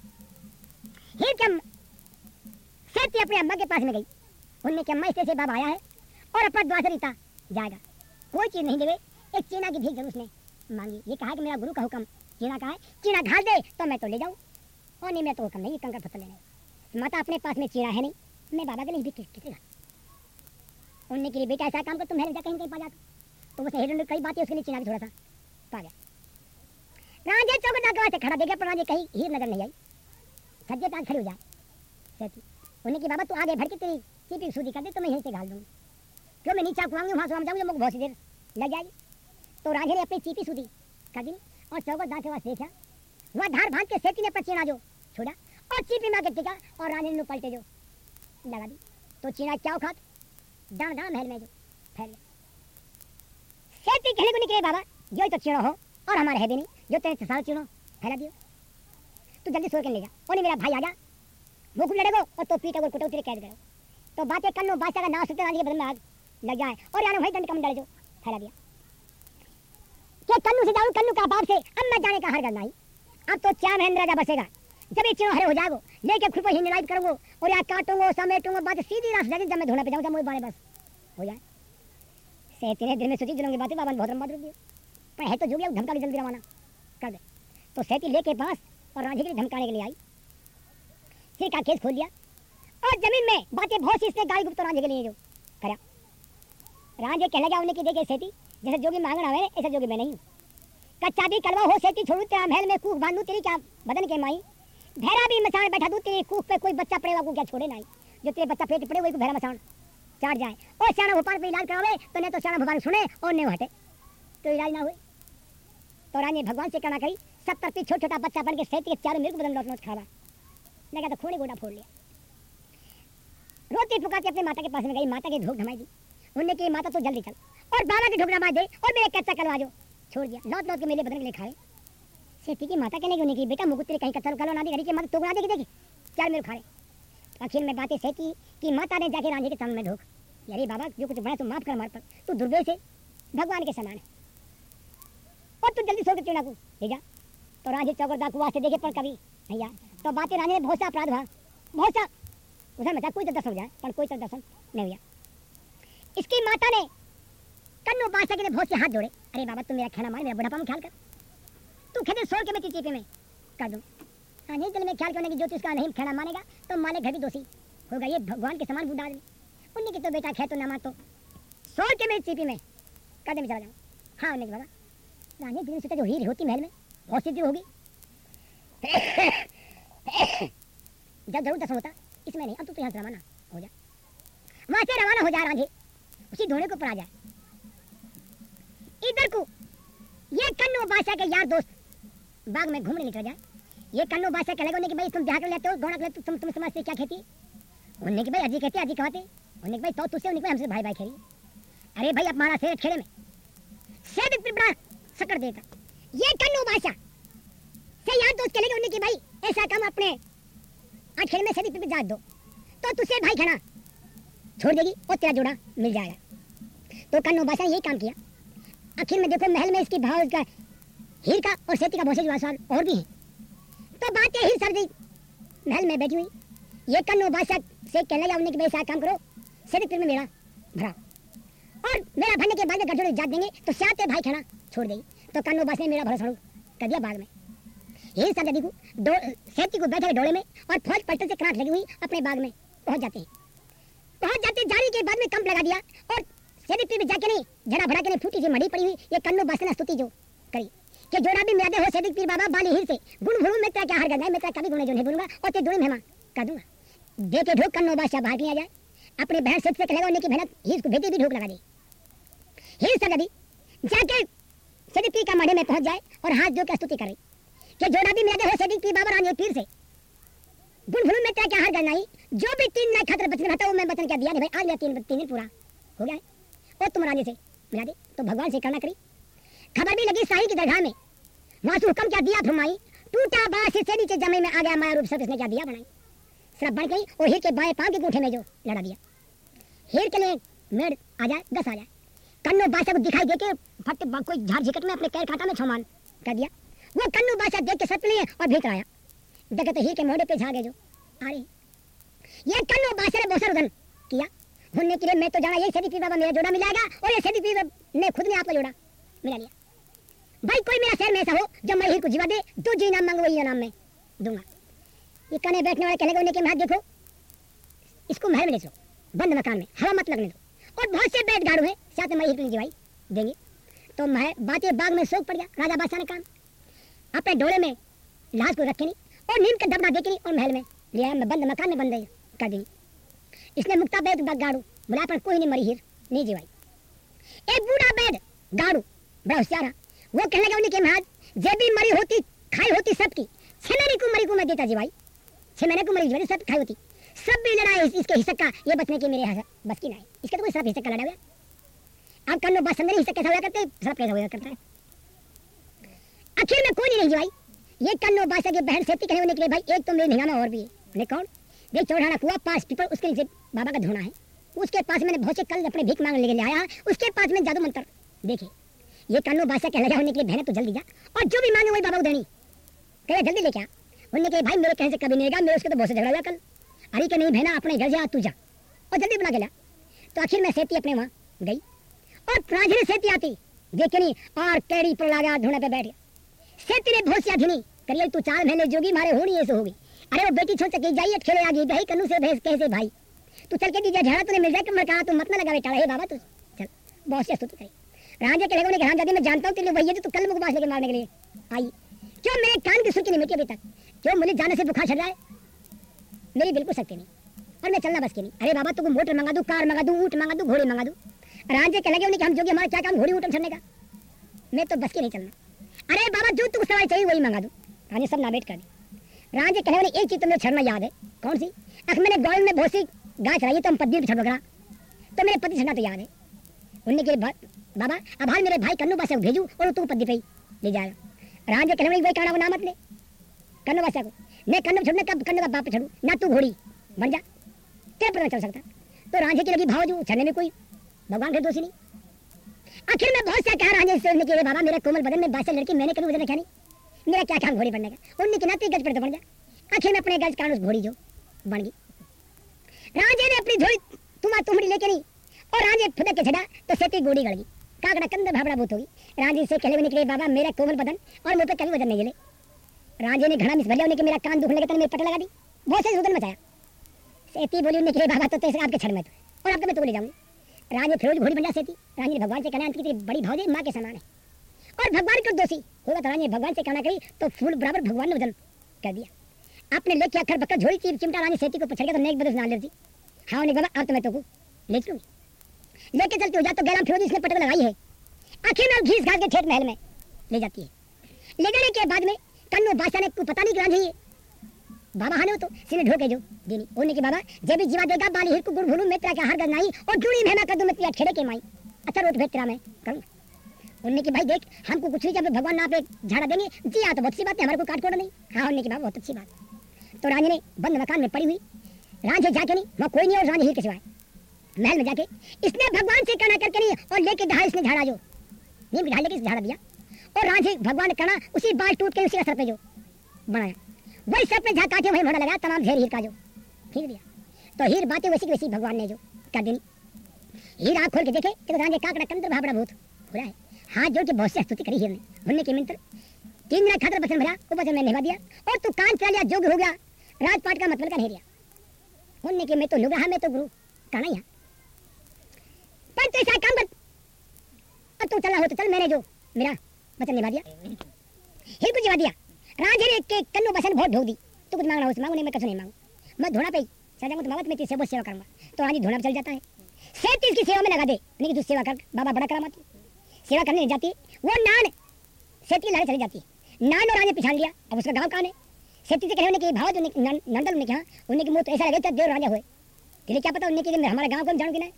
हीर के सेती अपने अम्मा के पास में गई। उनने के अम्मा इससे बाबा आया है? और अपना द्वार रीता जाएगा। कोई चीज़ नहीं देवे। एक चीना की भीख ज़रूर उसने मांगी। ये कहा कि मेरा गुरु का हुक्म। चीना कहा है, चीना घाल दे तो मैं तो ले जाऊँ। और नहीं मैं तो हुक्म नहीं कंकर पत्थर लेने माता अपने पास में चीना है नहीं। मैं बाबा के लिए भी किसेगा उनने के लिए बेटा ऐसा काम कर तुम जा कहीं कहीं पा जाता। तो उसे हेड कई बातें उसके लिए चीना भी थोड़ा सा पा गया। राजे चौक डाक से खड़ा देगा पर राजे कहीं हीर नज़र नहीं आई। सज्जे पे खड़ी हो जाए उन्हें की बाबा, तू आगे भर के तेरी चीपी सूदी कर दे तो मैं यहीं से घाल दूँगी। क्यों मैं नीचा कुआंगी वहाँ से वहाँ जाऊँगी मुझे बहुत सी देर लग जाएगी। तो राधे ने अपनी चीपी सूदी कर दी और चौकट दांत के पास देखा वह धार भाग के सेती ने पर चीना जो छोड़ा और चीपी मार के टिका और राधे ने पलटे जो लगा दी। तो चीना क्या खात? डांड डांड महल में जो फैल सेती कहने को निकले, बाबा जो तो चीड़ो हो और हमारे है भी नहीं, जो तेरे साल चीड़ो फैला दियो। तू जल्दी सो के ले जा। और मेरा भाई आ जा। भूख लड़ेगो और तो पीटे को कुटो तेरे कैद करो तो बातें कर लो बादशाह का नाम सुनते रानी के बदन में आग लग जाए। और यार भाई, दंड कम डरे जो फैला दिया। कि कन्नू से जाऊँ, कन्नू का बाप से, अब मैं जाने का हर नहीं। अब तो क्या महेंद्र राजा बसेगा। जब ये चिड़ो हरे हो जाएगो लेके खुद पर ही निलाइट करूंगो, और यार काटूंगो, समेटूंगो बात सीधी रास्ते जब मैं धोना पे जाऊँगा मुझे बारे बस हो जाए। से तेरे दिल में सोची जुलूँगी बातें बाबा ने बहुत लंबा रुक पर है तो जो गया धमका के जल्दी रवाना कर दे। तो सेती लेके पास, और राज़ी के लिए धमकाने के लिए आई। फिर का केस खोल दिया और ज़मीन में बातें बहुत सी इसने गाय गुप्त राजे के लिए जो करा। राजे कहने गया उन्हें की देखे सेती जैसे जोगी मांगना है ऐसा जोगी मैं नहीं कच्चा भी कड़वा हो सेती छोड़ू तेरा महल में कूक बांधू, तेरी क्या बदन के माई? भैरा भी मचान बैठा दू, तेरी कूक पे कोई बच्चा पड़ेगा को क्या छोड़े नहीं जो तेरे बच्चा पेट पड़े, वही को भैरा मचान, चाट जाए। और श्याणा भोपाल पे इलाज करावे तो नहीं तो श्याणा भोपाल सुने और नहीं हटे। तो इलाज ना हुए। तो रानी भगवान से कहना कही, सत्तर पीस छोटा छोटा बच्चा बन के सेती के चारों मेरे को बदन लौट लौट खावा लगा तो खूनी गोडा फोड़ लिया। रोती पुकारती अपने माता के पास में गई, माता की धूप धमाई दी। उन्होंने की माता तो जल्दी चल, और बाबा की ढोकना मार दे, और मेरे कच्चा कलवा जो, छोड़ दिया। लौट लौट के मेरे बदन के लिए खाए। सेठी की माता कहने की, उन्हें बेटा, मुकुट तेरे कहीं कच्चा कलवा ना दे घड़ी की माता तो बना देगी देखी चार मेरे खाए आखिर में बातें सेठी की, माता ने जाके रांझे के में ढोक अरे बाबा, जो कुछ बना तू माफ़ कर हमारे पर। तू दुर्बे से, भगवान के समान है। और तू जल्दी सोच को ले जा। तो रांझे चौकरदा को वास्ते देखे पर कभी भैया तो बातें रानी ने बहुत सा अपराध हुआ। बहुत सा तो दर्शन हो जाए पर कोई तो दर्शन नहीं हुआ इसकी माता ने कन्नो बादशाह के बहुत से हाथ जोड़े। अरे बाबा तुम मेरा खाना मार, मेरा बुढ़ापा में ख्याल कर। तू खेते सोल के मैं चीपे में कर दूँ। हाँ नहीं दिल में ख्याल करने की जो उसका नहीं खाना मानेगा तो मालिक घर भी दोषी। होगा ये भगवान के समान बूढ़ा आदमी। उन्हें की तो बेटा खे तो ना मान तो। सोल के मेरी चीपी में कदम में चला जाऊँ। हाँ उन्हें बाबा। रानी, दिन से जो हीर होती महल में, बहुत सिद्धि होगी। [COUGHS] जब ज़रूर दर्शन होता इसमें नहीं अब तो, तो यहाँ से रवाना हो जा। वहाँ से रवाना हो जा रांझे। उसी ढोने को पर आ जाए इधर को। ये कन्नो बादशाह के यार दोस्त। बाग में घूमने निकल जाए ये कन्नो बादशाह कहलेगा उन्हें कि भाई तुम ब्याह कर लेते हो कर लेते तुम तुम समझते क्या खेती उन्हें कि भाई अजी कहते अजी कहते। उन्हें भाई तो तुझसे उन्हें हमसे भाई भाई खेली। अरे भाई अब मारा शेर खेड़े में। शेर पिपड़ा सकड़ देता। ये कन्नो बादशाह। से यार दोस्त कहलेगा उन्हें कि भाई ऐसा काम अपने आखिर में सभी पे जात दो। तो तुझसे भाई खड़ा। छोड़ देगी और तेरा जोड़ा मिल जाएगा। तो कन्नो बादशाह यही काम किया। आखिर में देखो महल में इसकी भाव का हीर का और सेती का से सवाल और भी हैं। तो बात ये हीर सर गई। महल में बैठी हुई। ये कन्नो बादशाह से कहने लगा उन्हें कि भाई ऐसा काम करो। सेती फिर मेरा भरा। और मेरा भरने के बाद में गठजोड़ जात देंगे तो साते भाई खड़ा। छोड़ देगी। तो कन्नो बादशाह ने मेरा भरोसा कर दिया बाग में। हीर सर नदी को सेती को बैठे डोले में और फौज पलटन से क्रांत लगी हुई अपने बाग में पहुँच जाते हैं। पहुँच जाते जारी के बाद में कंप लगा दिया और सेदी में जाके नहीं जड़ा भड़ा के नहीं फूटी सी मड़ी पड़ी हुई, ये कन्नो बासना स्तुति जो करी। कि जोड़ा भी मिलादे हो सेदी पीर बाबा, बाली हीर से। गुण भुलू, में क्या हर गंगा मैं तेरा कभी गुणे जो नहीं बोलूँगा और ते दुणी मेहमा कर दूँगा। दे के ढोक कन्नो बादशाह नहीं आ जाए? अपने बहन से कहेगा उन्हें की मेहनत, हीर को भेजे भी ढोक लगा दी। हीर सर नदी जाके सेदी पीर का मढ़े में पहुँच जाए और हाथ जो के स्तुति करे। कि जोड़ा भी मिलादे हो सेदी पीर बाबा रानी पीर से। भुलू में क्या क्या हर गंगा जो भी तीन ना खतर बचन वो मैं बचन क्या दिया? भाई, आज मेरा तीन तीन दिन पूरा हो गया और तुम राजे से मिला दे तो भगवान से करना करी। खबर भी लगी शाही की दरगाह में। वहाँ से हुक्म क्या दिया फरमाई? टूटा बास से नीचे ज़मीन में आ गया माया रूप सब इसने क्या दिया बनाई? सब बढ़ गई और हीर के बाएँ पाँव के गूठे में जो लड़ा दिया। हीर के लिए मेड़ आ जाए, दस आ जाए। कन्नो बादशाह को दिखाई देके फट कोई झाड़ झिकट में अपने पैर काटा में छमान कर दिया। वो कन्नो बादशाह देख के सत लिए और भीतर आया। देखे तो हीर के मोड़े पे झागे जो। आ रही ये कन्नो बादशाह ने बहुत उधन किया। होने के लिए मैं तो जाना यही सदी पी बाबा मेरा जोड़ा मिलाएगा और ये सदी पी ने खुद ने आपका जोड़ा मिला लिया। भाई, कोई मेरा शहर में ऐसा हो, जो मैं ही को जीवा दे तो जी नाम मांगो वही नाम मैं दूँगा। ये कने बैठने वाले कहने उन्हें के महल देखो, इसको महल में ले बंद मकान में, हवा मत लगने दो। और बहुत से बैठ गाड़ू है साथ में मैं ही जीवाई देंगे। तो मैं बातें बाग में शोक पड़ गया, राजा बादशाह ने काम अपने डोले में लाश को रखे नहीं और नीम का दबना देखे नहीं और महल में। लिया मैं बंद मकान में बंद कर देंगे। इसने मुक्ता बैद गाड़ू बोला पर कोई नहीं मरी हिर, नहीं जीवाई। एक बूढ़ा बैद गाड़ू, बड़ा होशियार वो कहने लगा उन्हें महाराज जे भी मरी होती, खाई होती सबकी, छह महीने को मरी को मैं देता जीवाई। छह महीने को मरी जीवाई सब खाई होती। सब भी लड़ाई इसके हिस्से का, ये बचने की मेरे बस की नहीं। इसका तो कोई सब हिस्से का लड़ा हुआ आप कर लो बस अंदर हिस्सा कैसा हुआ करते सब कैसा हुआ करता है? कोई नहीं जीवाई ये कन्नो बादशाह की बहन सेती कहने के लिए भाई। एक तो मेरे निगाह और भी है। कौन देख चौड़ाना कुआ पास पीपल, उसके नीचे बाबा का धोना है। उसके पास मैंने बहुत से कल अपने भीख मांग लेके आया उसके पास में जादू मंत्र। देखे ये कानो बादशाह कह लगा होने के लिए बहने तो जल्दी जा। और जो भी मांगे वही बाबा उधनी कहे, जल्दी लेके आ। उन्होंने कहा, भाई, मेरे कहने से कभी नहीं गया मेरे उसके तो बहुत से झगड़ा हुआ कल। अरे के नहीं बहना, अपने घर जा तू जा। और जल्दी बना के ला। तो आखिर मैं सेती अपने वहाँ गई। और प्रांजलि सेती आती। देखे नहीं और कैरी पर लगा धुने पे बैठ गया। सेती ने बहुत सी आधी नहीं तू चार महीने जोगी, मारे होनी ऐसे होगी। अरे वो बेटी छोड़ सके, जाइए, खेले आगे भाई कन्नू से भेज कैसे भाई? तू चल के दीजिए झड़ा, तूने मिल जाए कि मैं कहा, तू मत ना लगा बेटा हे बाबा तू। चल, बहुत से स्तुति करी। राजा के लोगों ने कहा दादी मैं जानता हूँ तेरे भैया तो कल मुझको बास लेके मारने के लिए। आई। क्यों मेरे कान की सुर्खी नहीं मिटी अभी तक? क्यों मुझे जाने से बुखार चल रहा है? मेरी बिल्कुल शक्ति नहीं। और मैं चलना बस के नहीं। अरे बाबा, तुमको मोटर मंगा दू, कार मंगा दू, ऊँट मंगा दू, घोड़े मंगा दू? राजा के लगे उन्हें हम जो हमारा क्या काम, घोड़ी ऊँट चढ़ने का? मैं तो बस के नहीं चलना। अरे बाबा, जो तुमको सवाल चाहिए वही मंगा दू। राजा सब नावेट कर दी राजे कहने वाले एक चीज़ तुम्हें छड़ याद है। कौन सी? अख, मैंने गौल में बहुत सी गाय चढ़ाई तो हम पद्दी पे छड़ तो मेरे पति छड़ना तो याद है। उनने के बाबा, अब हाल मेरे भाई कन्नू बासा को भेजू और तू पद्दी पे ले जाएगा राजे कहने वाले वही कहना नामत ले। कन्नू बासा को। मैं कन्नू छोड़ने कब कन्नू का बाप छड़ू। ना तू घोड़ी। बन जा। तेरे पर चल सकता। तो राजे की लगी भाव जो, छड़ने में कोई भगवान के दोषी नहीं। आखिर में बहुत सा कहा राजे से बाबा मेरे कोमल बदन में बासा लड़की मैंने कभी वज़न क्या नहीं। मेरा क्या काम घोड़ी बनने का? उनने की नाती गज पर तो बन गया। आखिर में अपने गज कारण उस घोड़ी जो बन गई। राजे ने अपनी झोली तुमा तुम्हारी लेके नहीं, और राजे फुदक के छड़ा तो सेती गोड़ी गड़ गई। काकड़ा कंदर भाबड़ा भूत होगी राजे से कहले निकले, बाबा, मेरा कोमल बदन और मुझ पे कभी वज़न नहीं गिले राजे ने घड़ा मिस भले होने के मेरा कान दुखने लगा तो मेरे पट लगा दी। बहुत से रुदन मचाया। सेती बोली निकले, बाबा तो तेरे आपके छड़ में और आपके मैं तो ले जाऊँगी। राजे फिर घोड़ी बन जा सेती। राजे ने भगवान से कहना की बड़ी भाव दे माँ के समान है। और भगवान को दोषी। होगा तो रानी भगवान से कहना करी तो फूल बराबर भगवान ने वज़न कर दिया। आपने लेके अखर बकर झोली चीर चिमटा रानी सेती को पछड़ गया तो नेक बदस ना लेती हाँ ने बाबा अब तो मैं तो को ले चलूँगी। लेके चलती हो जा तो गैराम फिरोजी इसने पटक लगाई है। आखिर में घीस घास के ठेठ महल में ले जाती है। ले जाने के बाद में कन्नो बादशाह ने पता नहीं करा चाहिए बाबा हाने तो सिने ढोके जो देनी। ओने के बाबा जे भी जीवा देगा बाली हिर को गुड़ भूलू में तेरा का हर गनाई और जुड़ी मेहना कर दूँ मैं तेरा खेड़े के माई। अच्छा रोट भेट तेरा मैं करूँगा उन्होंने की भाई देख, हमको कुछ नहीं जब भगवान आप एक झाड़ा देंगे जी हाँ तो बहुत सी बात है, हमारे को काट कोड़ नहीं। हाँ उन्होंने की बात बहुत अच्छी बात। तो रानी ने बंद मकान में पड़ी हुई। रांझे जाके नहीं, वहाँ कोई नहीं और रानी ही के सिवाय। महल में जाके, इसने भगवान से कहना करके नहीं, और लेके ढाई इसने झाड़ा जो। नीम की ढाई लेके झाड़ा दिया। और रांझे, भगवान ने कहना उसी बाल टूट के उसी का सर पे जो बनाया। वही सर पे झा काटे वही मोड़ा लगा तमाम ढेर हीर का जो ठीक दिया। तो हीर बातें वैसी की वैसी भगवान ने जो कर देनी हीर आँख खोल के देखे तो रांझे काकड़ा कंदर भाबड़ा भूत हो रहा है। हाथ जोड़ के बहुत से स्तुति करी हीर ने। भुनने के मंत्र, तीन दिन खातर बचन भरा वो बचन मैंने निभा दिया, और तू कान चला लिया, जोग हो गया, राजपाट का मतलब का नहीं रिया होने के मैं तो लुगा, मैं तो गुरु कहना यहाँ? पर तो ऐसा काम कर। अब तू चला हो तो चल, मैंने जो मेरा वचन निभा दिया। हिल कुछ निभा दिया। राजे ने के कन्नो बसन बहुत ढोक दी। तू कुछ मांगना हो मांगू नहीं, मैं कसम नहीं मांगू। मैं धोना पे चल जाऊँगा तो मांगा तो मैं तेरी बहुत सेवा करूँगा तो राज़ी धोना चल जाता है। सेठ इसकी सेवा में लगा दे, नहीं कि तू सेवा कर, बाबा बड़ा करामाती सेवा करने जाती, वो नान सेठ की लड़ाई चली जाती। नान और राजे पिछाड़ लिया, अब उसका गाँव कहाँ है? सेठ से कहे कि भाव जो नंदन उन्हें कहा, उन्हें कि मुँह तो ऐसा लगे देव राजा हुए। तेरे क्या पता उन्हें कि हमारा गाँव कौन जानू कि ना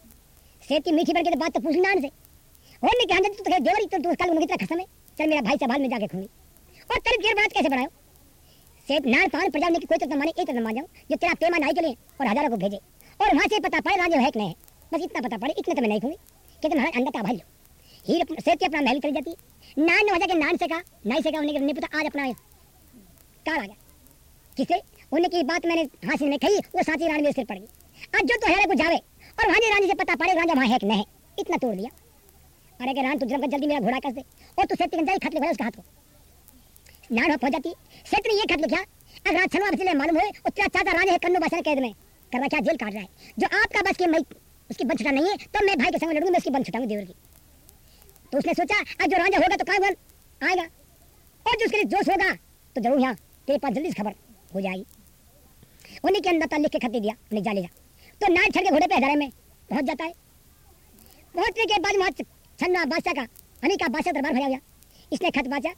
सेठ की मीठी बन के बात तो पूछ नान से। मैं कहा तू तो देवरी तो तू कल उनकी तरह खसम है चल मेरा भाई संभाल में जाके खूँगी और तेरे देर बात कैसे बनाओ सेठ नान, पान प्रजा ने की कोई तो माने, एक तो मान जाऊँ जो तेरा पेमा नहीं के लिए, और हज़ारों को भेजे। और वहाँ से पता पड़े, राजा है कि नहीं बस इतना पता पड़े, इतने तो मैं नहीं खूँगी कि तुम्हारा अंडा का भाई हीर सेठ की अपना महल चली जाती। नान ने वजह के नान से कहा नहीं से कहा, उन्हें नहीं पता आज अपना कार आ गया। किसे? उन्हें की बात मैंने हासिल में कही, वो साथी रानी में सिर पड़ गई। आज जो तो है को जावे, और वहाँ रानी से पता पड़े, राजा वहाँ है कि नहीं इतना तोड़ दिया। अरे के रान तू जल्दी मेरा घोड़ा कर दे, और तू सेठ जाई खत लिखा उसका हाथ को। नान हो जाती। सेठ ने ये खत लिखा अगर छनवा बचले मालूम हो और तेरा चाचा राजा है कन्नू बसर कैद में। कर रखा जेल काट रहा है? जो आपका बस के मैं उसकी बन छुटा नहीं है तो मैं भाई के संग लड़ूँगा, मैं उसकी बन छुटाऊँगा देवर की। तो उसने सोचा आज जो राजा होगा तो कहाँ आएगा? और जो उसके लिए जोश होगा तो ज़रूर यहाँ, तेरे पास जल्दी से खबर हो जाएगी। उन्हीं के अंदर लिख के खत दे दिया उन्हें जा ले जा। तो नाच छड़ के घोड़े पे हजारे में पहुँच जाता है। पहुँचने के बाद वहाँ छन्ना बादशाह का, हनी का बादशाह दरबार भरा गया इसने खत बाचा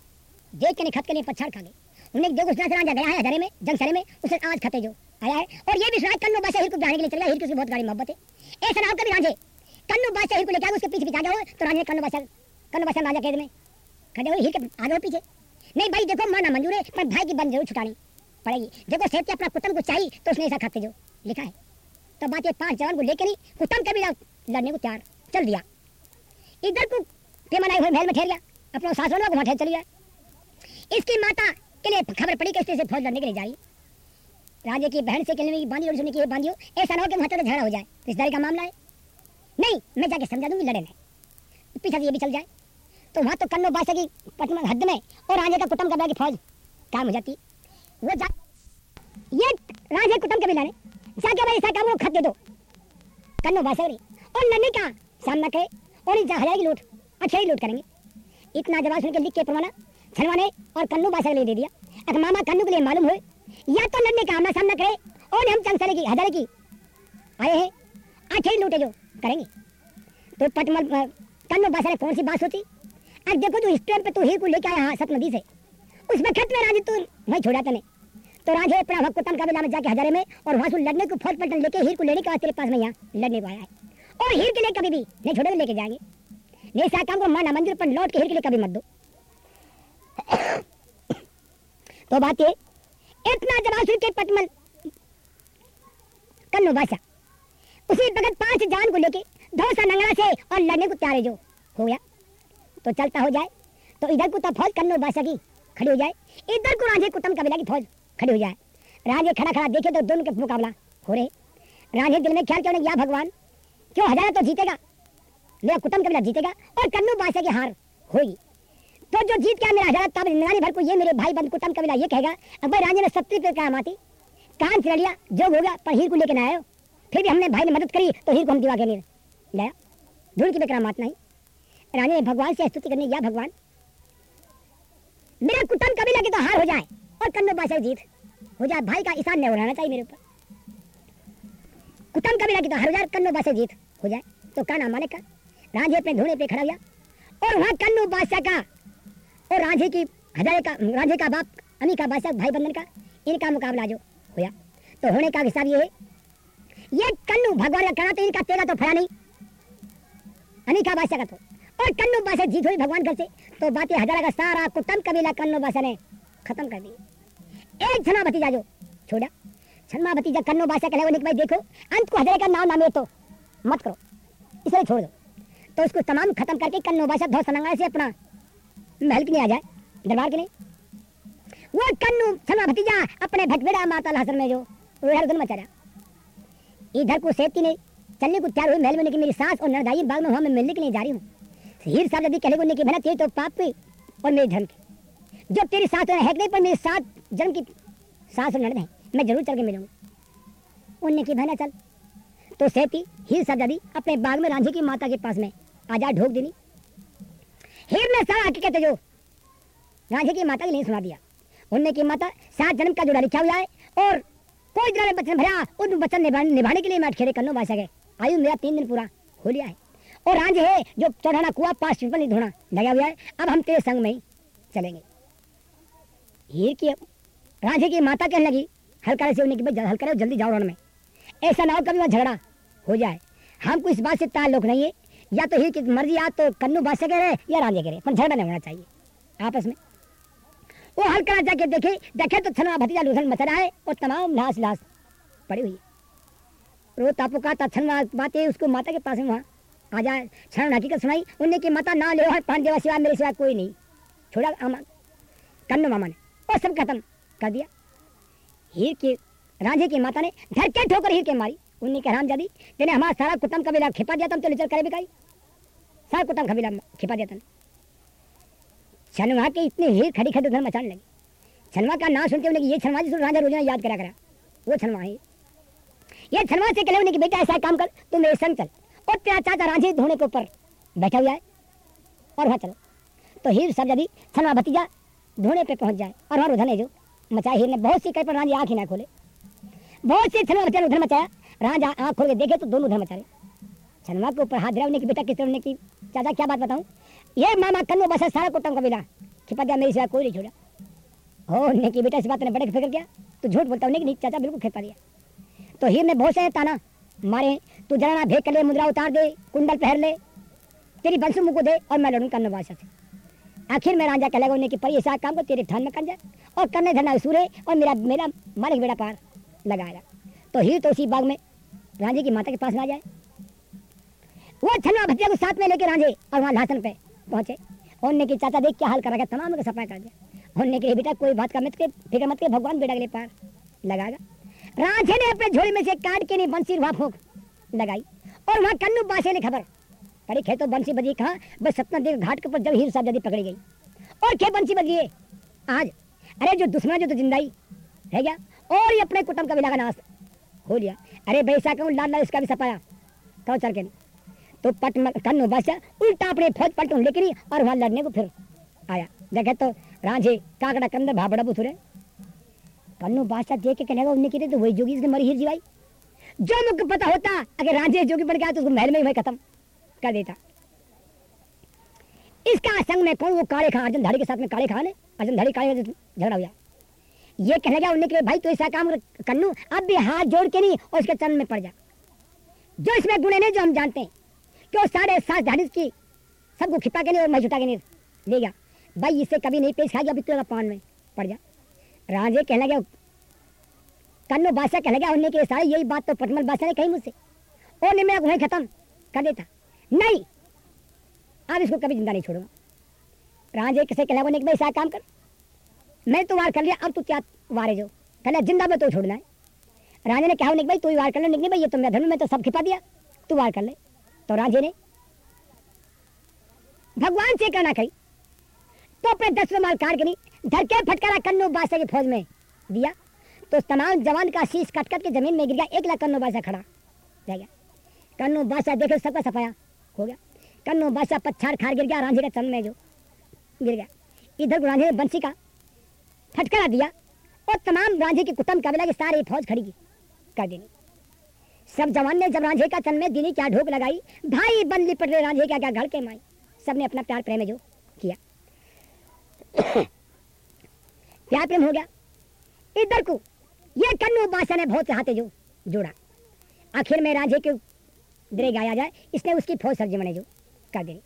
देख के खत के लिए पछाड़ खा गए उन्हें जो गुस्सा से राजा गया है, हजारे में जंगसरे में, उसे आज खते जो, आया है। और ये भी सुना कन्नू बादशाह हिर को जाने के लिए चला हिर की बहुत गाड़ी मोहब्बत है। ऐसा नाम कभी राजे कन्नू बादशाह हिर को लेकर उसके पीछे पीछे गया तो राजा कन्नू बादशाह कन्नू बादशाह राजा कैद में खड़े हुए हिर के आगे पीछे। नहीं भाई, देखो माना मंजूर है, पर भाई की बन ज़रूर छुटानी पड़ेगी। देखो, सेठ के अपना कुतम को चाहिए तो उसने ऐसा खाते जो लिखा है। तो बात ये पाँच जवान को लेकर नहीं कुतम भी लड़ने को तैयार। चल दिया। इधर को पेमन हुए महल में ठहर गया। अपना सासुर को ठहर चली गया। इसकी माता के लिए खबर पड़ी कि से फौज लड़ने के लिए जाई राजे की बहन से कहने की बांधी और सुनने की बांधियो ऐसा ना हो कि वहाँ तो झगड़ा हो जाए। रिश्तेदारी का मामला है। नहीं, मैं जाके समझा दूँगी लड़े नहीं पीछा ये भी चल जाए। तो वहाँ तो कन्नो बादशाह की पटना हद में और राजे का कुटुंब कबीला फौज काम हो जाती। वो जा ये राजे कुटुंब कबीला ने जाके भाई ऐसा काम वो खत दे दो। कन्नो बादशाह और लड़ने का सामना करे और हज़ार की लूट अच्छा ही लूट करेंगे। इतना जवाब सुनकर लिख के परवाना। छलवाने और कन्नू बादशाह ले दे दिया। अगर मामा कन्नू के लिए मालूम हुए, या तो लड़ने का आमना सामना करे और हम चंग की हज़ार की आए हैं ही लूटे जो करेंगे। तो पटमल कन्नू बादशाह कौन सी बात होती अब देखो तू टाइम पे तू हीर को लेके आया सत नदी से। उस वक्त में राजे तू वही छोड़ा तने। तो राजे अपना भक्त कुतम का बिला में जाके हजारे में और वहाँ से लड़ने को फौज पलटन लेके हीर को लेने के बाद तेरे पास में यहाँ लड़ने को आया है। और हीर के लिए कभी भी नहीं छोड़े लेके जाएँगे। नहीं ऐसा काम को माना मंदिर पर लौट के हीर के लिए कभी मत दो। तो बात ये इतना सुन के पटमल कन्नो बादशाह, उसी वक्त पाँच जान को लेके धोसा नंगड़ा से और लड़ने को तैयार जो। हो गया? तो चलता हो जाए तो इधर को तो फौज कन्नो बादशाह की खड़ी हो जाए। इधर को राजे कुतम कबीला की फौज खड़ी हो जाए। राजे खड़ा खड़ा देखे तो दोनों के मुकाबला हो रहे। राजे दिल में ख्याल क्यों या भगवान, क्यों हजारा तो जीतेगा? मेरा कुटुंब कबीला जीतेगा और कन्नू बादशाह की हार होगी। तो जो जीत गया मेरा हजारा तब निगरानी भर को ये मेरे भाई बंद कुटुंब कबीला ये कहेगा अब भाई राजे ने सत्ती पे काम आती। कान से लिया जो होगा, पर हीर को लेकर आए फिर भी हमने भाई ने मदद करी तो हीर को हम दिवा के नहीं लाया धूल की बेकरामात नहीं। राजे ने भगवान से स्तुति करने, या भगवान? मेरा कुटुंब कबीला की तो हार हो जाए, और कन्नू बादशाह जीत। हो जाए, भाई का ईशान नहीं उड़ाना चाहिए मेरे ऊपर। कुटुंब कबीला की तो हर हज़ार कन्नू बादशाह जीत। हो जाए तो का नाम मालिक का। राजे अपने घोड़े पे खड़ा गया, और वहाँ कन्नू बादशाह का और राजे की हजारे का राजे का बाप, अमी का बादशाह, भाई बंधन का, इनका मुकाबला जो हुआ। तो होने का हिसाब ये है, ये कन्नू भगवान का कहना तो इनका तेरा तो फड़ा नहीं। अमी का बादशाह का तो। और कन्नू बादशाह जीत हुई भगवान घर से तो बातें हजारा का सारा कुटुंब कबीला कन्नू बादशाह ने खत्म कर दी। एक छना भतीजा जो, छोड़ा। छन्मा भतीजा कन्नो बादशाह कहले भाई देखो, अंत को हजारे का नाम नामे तो मत करो इसे छोड़ दो। तो उसको तमाम खत्म करके कन्नो बादशाह धौ सनंगा से अपना महल के लिए आ जाए? दरबार के लिए वो कन्नू छना भतीजा, अपने भटबेड़ा माता हसन में जो उधर मचा रहा। इधर को सेती ने चलने को तैयार हुई महल में कि मेरी सास और नरदाई बाग में वहाँ मैं मिलने के लिए जा रही हूँ। हीर साहब यदि कहले को कि भला तेरी तो पाप पे और मेरे धर्म की। जब तेरी सास है नहीं, पर मेरी सात जन्म की सास और नरद है, मैं ज़रूर चल के मिलूँगा। उनने की भला चल। तो सेती हीर साहब दादी अपने बाग में रांझी की माता के पास में आज़ाद ढोक देनी हीर ने सारा हकीकत जो। रांझी की माता के लिए सुना दिया। उनने की माता सात जन्म का जोड़ा लिखा हुआ है और कोई तरह बच्चन भरा उन बच्चन निभाने के लिए मैं खेरे करनो बासा गए। आयु मेरा तीन दिन पूरा हो लिया है। और रांझ है जो चढ़ाना कुआ पास पीपल धोना लगा हुआ है। अब हम तेरे संग में ही चलेंगे। हीर की, रांझे की माता कहने लगी हल्का से उन्हें की हल्का जल्दी जाओ रण में। ऐसा ना हो कभी वहाँ झगड़ा हो जाए। हमको इस बात से ताल्लुक नहीं है या तो की मर्ज़ी आ तो कन्नू बादशाह कह रहे या राजे कह रहे, पर झगड़ा नहीं होना चाहिए। आपस में। वो हल्का जाके देखे देखे तो छनवा भतीजा लूसन मच रहा है, और तमाम लाश लाश पड़ी हुई रो तापो का छनवा बातें उसको माता के पास में वहाँ आ जाए क्षण हकीकत सुनाई उनने की माता ना ले है पाँच देवा सिवा, मेरे सिवा कोई नहीं। छोड़ा कन्नू मामा ने, और सब खत्म कर दिया। हीर के, राजे की माता ने धरके ठोकर हीर के मारी। उन्नी के हराम जादी तेने हमारा सारा कुटुंब कबीला खिपा दिया तो निचल करे बिकाई सारा कुटुंब कबीला खिपा दिया तने छनवा के इतने हीर खड़ी खड़ी उधर मचाने लगी। छनवा का नाम सुनते उन्हें ये छनवा जिस राजा रोजना याद करा करा। वो छनवा है। ये छनवा से कहले उन्हें कि बेटा ऐसा काम कर, तुम मेरे संग चल। और तेरा चाचा राजे धोने के ऊपर बैठा हुआ है। और वहाँ चलो। तो हीर सब जदी छनवा भतीजा धोने पे पहुँच जाए और वहाँ वहाँ उधर जो मचाया हीर ने, बहुत सी कई पर राजे आँख ही ना खोले। बहुत सी छनवा बच्चे उधर मचाया। राजा आँख खोल के देखे तो दोनों धर्म रहे छनवा के ऊपर हाथ उन्हें कि बेटा किस तरह की चाचा, क्या बात बताऊँ? ये मामा कन्नो बस सारा कुटुंब कबीला छिपा दिया, मेरी सिवा कोई नहीं छोड़ा। हो ने की बेटा, इस बात ने बड़े फ़िक्र किया। तो झूठ बोलता हूँ, नहीं चाचा बिल्कुल खेपा दिया। तो हीर ने बहुत से ताना। मारे, तू जरा भेद कर ले, मुद्रा उतार दे, कुंडल पहन ले। तेरी बंसु मुको दे, और मैं लड़ू कन्नो बादशाह से। आखिर में राजा कहलेगा उन्हें कि पर, ऐसा काम को तेरे ठान में कर जाए और करने धरना सूरे, और मेरा मेरा मालिक बेड़ा पार लगाएगा तो हीर तो उसी बाग में राजे की माता के पास ना जाए। वो छन्ना भतिया को साथ में लेके राजे और वहाँ लासन पे पहुँचे। उनने की चाचा देख क्या हाल करा तमाम का सफ़ाई कर दिया। उनने के बेटा कोई बात का मत के फ़िक्र मत के, भगवान बेटा के पार लगाएगा राजे ने अपने झोली में से काट के नहीं, बंसी वहाँ फूक लगाई। और वहाँ कन्नू बासे ने खबर। अरे खेतो बंसी बजी कहा? बस सतना देव घाट के ऊपर जब हीर साहब जल्दी पकड़ी गई। और खे बंसी बजी है। आज, अरे जो दुश्मन जो तो जिंदाई है क्या और ये अपने कुटुंब का भी लगा नाश। हो लिया अरे भैसा कहूँ लाल लाल इसका भी सपाया कहो चल के? तो पट कन्नो बादशाह उल्टा अपने फौज पलटू लेकिन और वहाँ लड़ने को फिर आया। देखे तो राजे काकड़ा, कंदर, भाबड़ा, बुथुरे। कन्नो बादशाह देख के कहने उन्हें कहते तो वही जोगी इसने मरी हीर जीवाई। जो मुझको पता होता, अगर राजे जोगी बन गया तो उसको महल में ही खत्म कर देता। इसका संग में कौन वो काले खान अर्जुन धाड़ी के साथ में काले खान है अर्जुन धाड़ी काले झगड़ा हुआ ये कहने लगा उन्हें कि भाई तो ऐसा काम कन्नू, अब भी हाथ जोड़ के नहीं, और उसके चरण में पड़ जा। जो इसमें गुणे नहीं, जो हम जानते हैं, कि वो साढ़े सात हादिस की सबको खिपा के नहीं, और मैं झुटा के नहीं, ले गया भाई इससे कभी नहीं पेश खाएगा अभी तो पान में पड़ जा। राजे कहने लगे कन्नो बादशाह कहने लगा उन्हें के सारे यही बात तो पटमल बादशाह ने कही मुझसे। और ने मेरा गुहे खत्म कर देता। नहीं, अब इसको कभी ज़िंदा नहीं छोड़ूँगा। राजे किसे कहला बोले भाई ऐसा काम कर। मैं तो वार कर लिया अब तू क्या वारे जो? कहना ज़िंदा में तो छोड़ना है। राजे ने कहा भाई, तू वार कर ले भाई, ये तो मेरा धर्म में तो सब खिपा दिया। तू वार कर ले। तो राजे ने भगवान से कहना कही। तो अपने दस माल कार करी धरके फटकारा कन्नो बादशाह की फौज में दिया। तो तमाम जवान का शीश कट कट के ज़मीन में गिर गया, एक लाख कन्नो बादशाह खड़ा रह गया। कन्नो बादशाह देखे सबका सफाया हो गया। कन्नो बादशाह पच्छाड़ खार गिर गया, रांझे का चंद में जो गिर गया। इधर रांझे ने बंसी का फटकरा दिया और तमाम रांझे के कुटुंब कबीला की सारी फौज खड़ी की, कर देनी। सब जवान ने जब रांझे का चन में दिनी क्या ढोक लगाई, भाई बन लिपट रहे रांझे क्या क्या घर के माई सबने अपना प्यार प्रेम जो किया। [COUGHS] प्यार प्रेम हो गया। इधर को, ये कन्नू बादशाह ने बहुत चाहते जो, जोड़ा। आखिर में रांझे के दरे गाया जाए, इसने उसकी फौज सरजमने जो, कर देनी।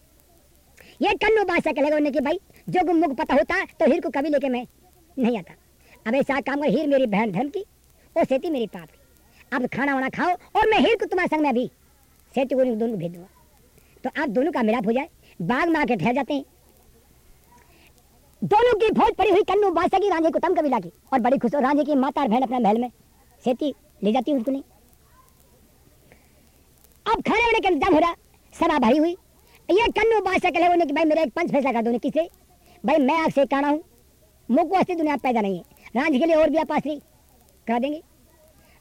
ये कन्नू बादशाह कहेगा कि भाई, जो गुम मुख पता होता तो हिर को कभी लेके मैं नहीं आता। अब ऐसा काम कर हीर मेरी बहन धर्म की और सेती मेरी पाप की। अब खाना वाना खाओ और मैं हीर को तुम्हारे संग में अभी सेठ को दोनों को भेज दूँगा। तो आप दोनों का मिलाप हो जाए, बाग में आके ठहर जाते हैं। दोनों की फौज पड़ी हुई कन्नू बादशाह की, रांझे को तम कबीला की और बड़ी खुश और रांझे की माता और बहन अपने महल में सेती ले जाती है उनको नहीं। अब खाने वाने का इंतज़ाम हो रहा सभा भरी हुई। ये कन्नू बादशाह के लगे कि भाई मेरा एक पंच फैसला कर दो किसे भाई मैं आपसे काना हूँ। मुख वास्ते दुनिया पैदा नहीं है। राज के लिए और भी आप आश्री करा देंगे।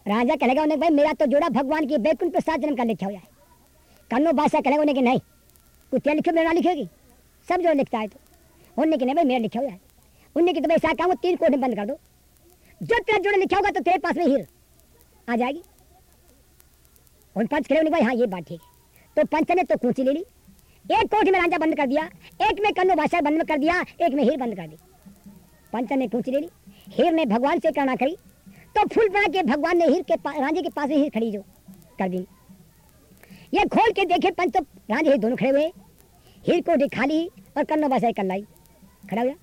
राजा कहेगा उन्हें भाई, मेरा तो जोड़ा भगवान की बैकुंठ प्रसाद जन्म का लिखा हो। जाए कन्नू बादशाह कहेगा उन्हें कि नहीं कुछ क्या लिखो मेरा लिखेगी। सब जो लिखता है तो। उनने की नहीं भाई, मेरा लिखा हुआ है। उनने की तो ऐसा कहूँ तीन कोट बंद कर दो। जो तेरा जोड़े लिखा होगा तो तेरे पास में हीर आ जाएगी। उन पंच खड़े भाई हाँ ये बात ठीक है। तो पंच ने तो कूची ले ली। एक कोठ में राजा बंद कर दिया, एक में कन्नो बादशाह बंद कर दिया, एक में हीर बंद कर दी। पंच ने कूची ले ली, हीर ने भगवान से करना करी तो फूल बना के भगवान ने हीर के रांझे के पास हीर खड़ी जो कर दी। ये खोल के देखे पंच तो रांझे दोनों खड़े हुए, हीर को खाली और कन्नो भाषा कर लाई। खड़ा हो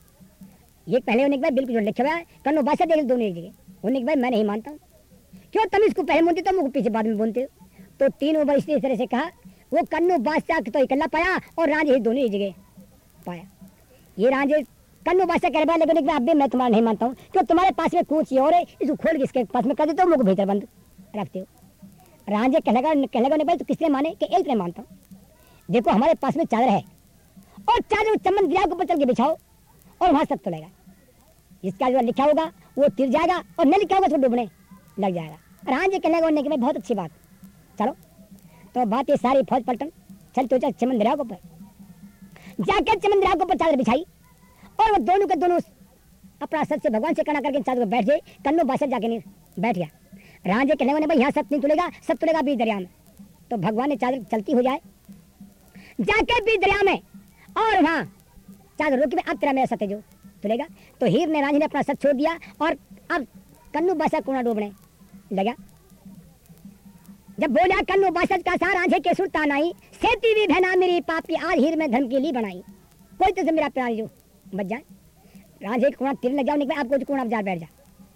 ये पहले होने के बाद बिल्कुल लिखा हुआ है, कन्नो बादशाह देख दोनों एक जगह। होने के बाद मैं नहीं मानता। हूँ क्यों तुम इसको पहले बोलते तो मुझको पीछे बाद में बोलते हो? तो तीनों ओवर इस तरह से कहा, वो कन्नो बादशाह तो इकल्ला पाया और राजे दोनों एक जगह पाया। ये राजे कन्नो बादशाह कह रहा लेकिन अब भी, मैं तुम्हारा नहीं मानता हूँ। क्यों, तुम्हारे पास में कूच और है इसको खोल के इसके पास में कर देते हो मुझको भीतर बंद रखते हो। राजे कहलेगा कहलेगा नहीं, भाई तो किसने माने? कि एक नहीं मानता देखो, हमारे पास में चादर है। और चादर चमन गिरा के ऊपर चल के बिछाओ, और वहाँ सब चलेगा जिसका जो लिखा होगा, वो तिर जाएगा, और न लिखा होगा तो डूबने लग जाएगा। और हाँ जी कहने को कि बहुत अच्छी बात। चलो तो बात ये सारी फौज पलटन, चल तो चल चमन दरिया के ऊपर। जाकर चमन दरिया के ऊपर चादर बिछाई। और वो दोनों के दोनों अपना सच से भगवान से करना करके चादर बैठ गए कन्नो बासर जाके नहीं, बैठ गया। राजे कहने वाले भाई, यहाँ सब नहीं तुलेगा, सब तुलेगा बीच दरिया में। तो भगवान ने चादर चलती हो जाए, जाके बीच दरिया में, और वहाँ चार रोक में, अब तेरा मेरा सत्य जो तुलेगा। तो हीर ने, रानी ने अपना सच छोड़ दिया, और अब कन्नू बासा कोना डूबने लगा। जब बोला, कन्नू बासत का सार आंधे के सुल्तान आई सेती भी भैना मेरी पापी, आज हीर में धर्म के लिए बनाई। कोई तो मेरा प्राणी जो बच जाए। राजे कोना तिर लग जाओ निकले आपको जो कोना जा बैठ जा।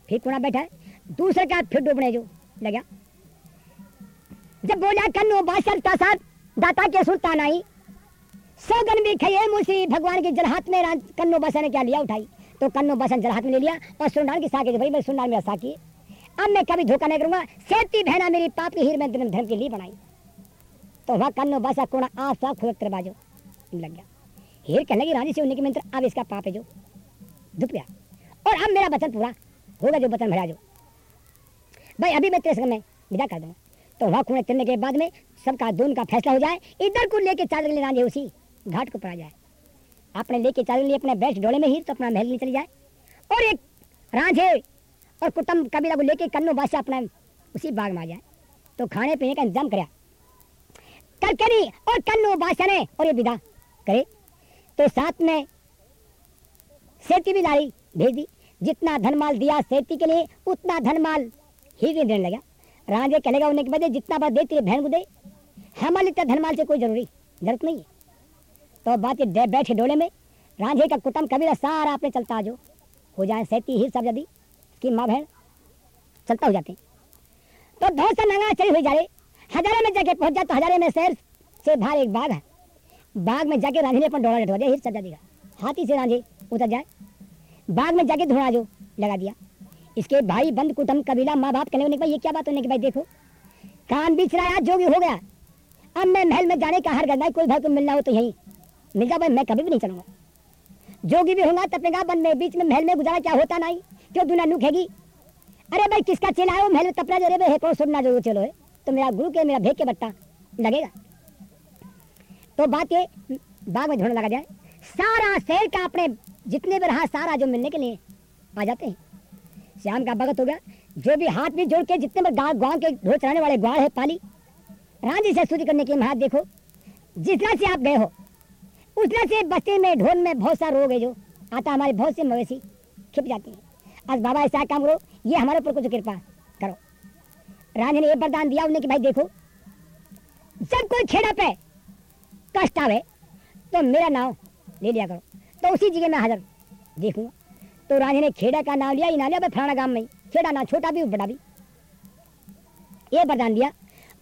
फिर कोना बैठा दूसरे का फिर डूबने जो लगा जब बोला, कन्नू का साथ, दाता के सुल्तान आई। सौगन भी खाइए मुसी भगवान के जलहात में कन्नो बसा ने क्या लिया, उठाई। तो कन्नो बसन जलहात में ले लिया और सुनार की साकी भाई मैं सुनार मेरा साकी अब मैं कभी धोखा नहीं करूँगा, सेती बहना मेरी पाप की हीर में धर्म के लिए बनाई। तो वह कन्नो बसा कोना आप साफ़ खुद बाजो, लग गया हीर कहने की रानी से उन्हीं के मंत्र अब इसका पाप है जो। दुख गया। और अब मेरा वचन पूरा होगा जो वचन भरा जो। भाई, अभी मैं तेरे में विदा कर दूँगा। तो वह खूने चलने के बाद में सबका दोनों का फैसला हो जाए, इधर को लेके चादर ले राजे उसी घाट को पड़ा जाए। आपने लेके चल लिए अपने बेस्ट डोले में ही तो अपना महल नहीं चली जाए। और एक रांझे और कुटुंब कबीला को लेके कन्नो बादशाह अपना उसी बाग में आ जाए। तो खाने पीने का इंतज़ाम कराया कलकनी और कन्नो बादशाह ने और ये विदा करे। तो साथ में सेती भी लारी भेज। दी जितना धनमाल दिया सेती के लिए, उतना धनमाल ही देने लगा। राजे कहेगा उन्हें के बदले जितना बात देती है, बहन को दे। हमारे धनमाल से कोई ज़रूरी ज़रूरत नहीं है। तो बात ये बैठे डोले में, रांझे का कुटुंब कबीरा सारा अपने चलता जो। हो जाए सैती ही सब यदि, कि माँ बहन चलता हो जाते तो दो सौ नंगा चली हुई जा रही। हजारे में जाके पहुँच जाए तो हजारे में शहर से बाहर एक बाघ है बाग में जाके रांझे अपन डोला लटवा दिया हिर चल देगा हाथी से रांझे उतर जाए। बाग में जाके धुआँ जो लगा दिया। इसके भाई बंद कुटुंब, कबीला माँ बाप कहने भाई ये क्या बात होने की भाई, देखो, कान बीच रहा जोगी हो गया। अब मैं महल में जाने का हर गंदा कोई भाई को मिलना हो तो यही। मिर्ज़ा भाई, मैं कभी भी नहीं चलूँगा। जोगी भी होगा तपेगा बन में, बीच में महल में गुजारा क्या होता नहीं? क्यों दुना नुखेगी। अरे भाई, किसका चेला है वो महल में तपना जो रे कौन सुनना जो चलो है। तो मेरा गुरु के, मेरा भेद के बट्टा लगेगा। तो बात ये, बाग में झोड़ने लगा जाए। सारा शहर का अपने, जितने भी रहा सारा जो मिलने के लिए आ जाते हैं। श्याम का भगत हो गया। जो भी हाथ भी जोड़ के जितने भी गाँव गाँव के ढोल चलाने वाले ग्वाल है, पाली राज़ी से स्तुति करने के लिए हाथ देखो जितना से आप गए हो उसमें से बस्ती में, ढोल में बहुत सा रोग है जो आता हमारे बहुत से मवेशी छिप जाते हैं। आज बाबा ऐसा काम करो, ये हमारे ऊपर कुछ कृपा करो। रानी ने ये वरदान दिया, उन्हें कि भाई देखो जब कोई खेड़ा पे। कष्ट आवे तो मेरा नाम ले लिया करो। तो उसी जगह में हाजिर। देखूँगा तो रानी ने खेड़ा का नाम लिया ही ना लिया फलाना गाँव में खेड़ा ना छोटा भी, बड़ा भी। ये वरदान दिया।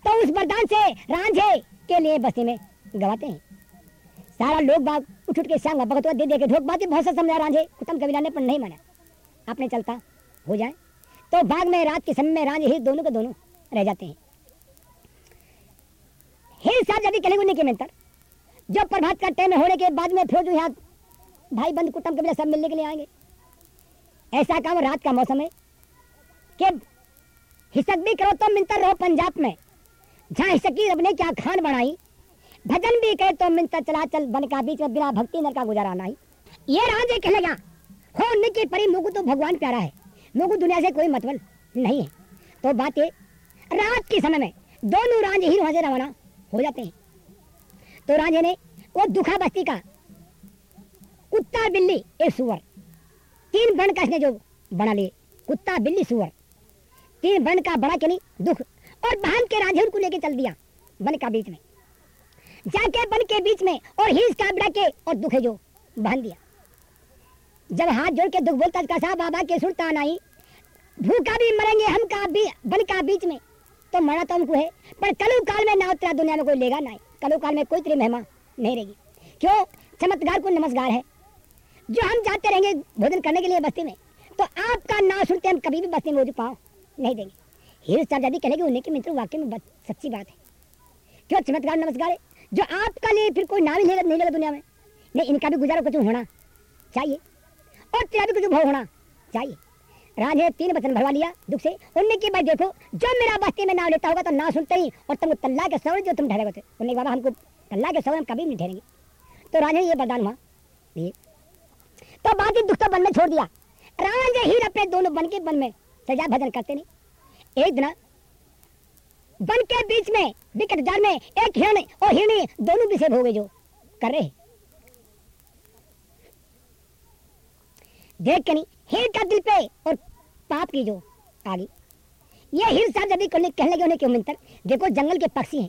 तो उस वरदान से रांझे के लिए बस्ती में गवाते हैं। सारा लोग बाग उठ उठ के श्याम भगत दे दे के ढोक बातें बहुत सा समझा रांझे कुतम कबीरा ने पर नहीं माना। आपने चलता हो जाए। तो बाग में रात के समय में रांझे ही दोनों के दोनों रह जाते हैं। हिल साहब यदि कलेंगे उन्हीं के मेंतर। जो प्रभात का टाइम होने के बाद में फिर जो यहाँ भाई बंद कुटुंब कबीला सब मिलने के लिए आएँगे। ऐसा काम रात का मौसम है कि हिसक भी करो तो मिलता रहो पंजाब में। जहाँ हिसकी रब ने क्या खान बनाई, भजन भी करे तो मिलता चला चल बन का बीच में बिना भक्ति नर का गुजारा नहीं। ये राजे कहलेगा हो निकी परी मुगु तो भगवान प्यारा है। मुगु दुनिया से कोई मतलब नहीं है। तो बात ये, रात के समय में दोनों राजे ही वहाँ से रवाना हो जाते हैं। तो राजे ने वो दुखा बस्ती का? कुत्ता, बिल्ली, एक सुअर। तीन वर्ण का इसने जो बना लिए। कुत्ता, बिल्ली, सुअर। तीन वर्ण का बड़ा के नहीं, दुख। और बहन के राजे उनको लेके चल दिया वन का बीच में। जाके वन के बीच में और हिंस का बड़ा के और दुख है जो बहन दिया। जब हाथ जोड़ के दुख बोलता कसा बाबा के सुनता नहीं भूखा भी मरेंगे, हम का भी बन का बीच में। तो मरा तो हमको है, पर कलु काल में ना उतरा दुनिया में कोई लेगा नहीं कलु काल में कोई तेरी महिमा नहीं रहेगी। क्यों? चमत्कार को नमस्कार है। जो हम जाते रहेंगे भोजन करने के लिए बस्ती में तो आपका नाम सुनते हम कभी भी बस्ती में मौजूद पाओ नहीं देंगे। हीर साहब कहेंगे उन्हीं के मित्र वाक्य में सच्ची बात है। क्यों? चमत्कार नमस्कार है। जो आपका लिए फिर कोई नाम ही नहीं लगा दुनिया में। नहीं, इनका भी गुजारा कुछ होना चाहिए। और तेरा भी कुछ भाव होना चाहिए। राज ने तीन वचन भरवा लिया, दुख से। उनने की बात देखो, जो मेरा बस्ती में नाम लेता होगा तो ना सुनते ही, और तुमको तल्ला के सवर जो तुम ठहरे होते। उन्हें बाबा, हमको तल्ला के सवर हम कभी नहीं ठहरेंगे। तो राजा ये वरदान हुआ, ये तो बाकी दुख तो बन में छोड़ दिया। राजा ही अपने दोनों बन के बन में सजा भजन करते नहीं। एक दिन बन के बीच में, विकट जार में एक हिरण और हिरणी दोनों भी से भोगे जो कर रहे देख के नहीं हिर का दिल पे और पाप की जो आगे ये हिर साहब जब कहने कहने उन्हें क्यों मिलता देखो जंगल के पक्षी हैं।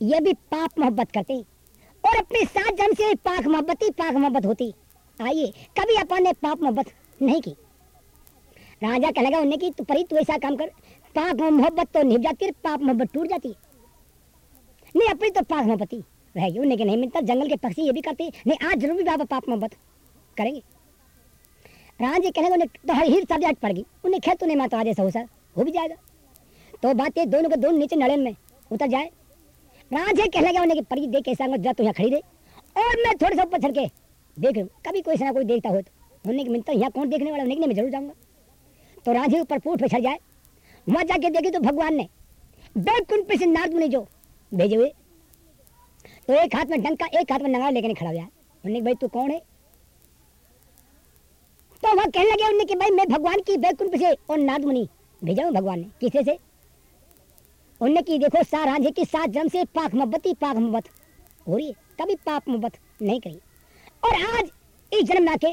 ये भी पाप मोहब्बत करते हैं। और अपने साथ जन्म से पाक मोहब्बत ही पाक मोहब्बत होती। आइए, कभी अपन ने पाप मोहब्बत नहीं की। राजा कहलेगा उन्हें कि तू परी, तू ऐसा काम कर। पाक मोहब्बत तो निभ जाती है पाप मोहब्बत टूट जाती है। नहीं, अपनी तो पाक मोहब्बती रहेगी उन्हें नहीं मिलता, जंगल के पक्षी ये भी करते नहीं, आज ज़रूर भी बाबा पाप मोहब्बत करेंगे। राजा कहने उन्हें तो हर हिर सब्जेक्ट पड़ गई। उन्हें खेत तो नहीं माता ऐसा हो सर हो भी जाएगा। तो बात ये दोनों के दोनों नीचे नड़न में उतर जाए। राजे कहने लगा, उन्हें कि परी, देख कैसा जा तो यहाँ खड़ी दे और मैं थोड़े से ऊपर चढ़ के देख लूँ। कभी कोई ना कोई देखता हो तो। उन्हें मिलता यहाँ कौन देखने वाला, उन्हें मैं ज़रूर जाऊँगा। तो राजे ऊपर पूठ पे चढ़ जाए। वहाँ जाके देखे तो भगवान ने बैकुंठ पे नारद मुनि जो भेजे हुए। तो एक हाथ में डंका, एक हाथ में नगाड़ा लेकर खड़ा हुआ उन्हें भाई तू कौन है? तो वह कहने लगे उन्हें कि भाई, मैं भगवान की बैकुंठ से और नारद मुनि भेजा हूँ भगवान ने। किसे से? उन्हें की देखो सार रांझे की सात जन्म से पाक मोहब्बत ही पाक मोहब्बत हो रही है। कभी पाप मोहब्बत नहीं करी। और आज इस जन्म में आके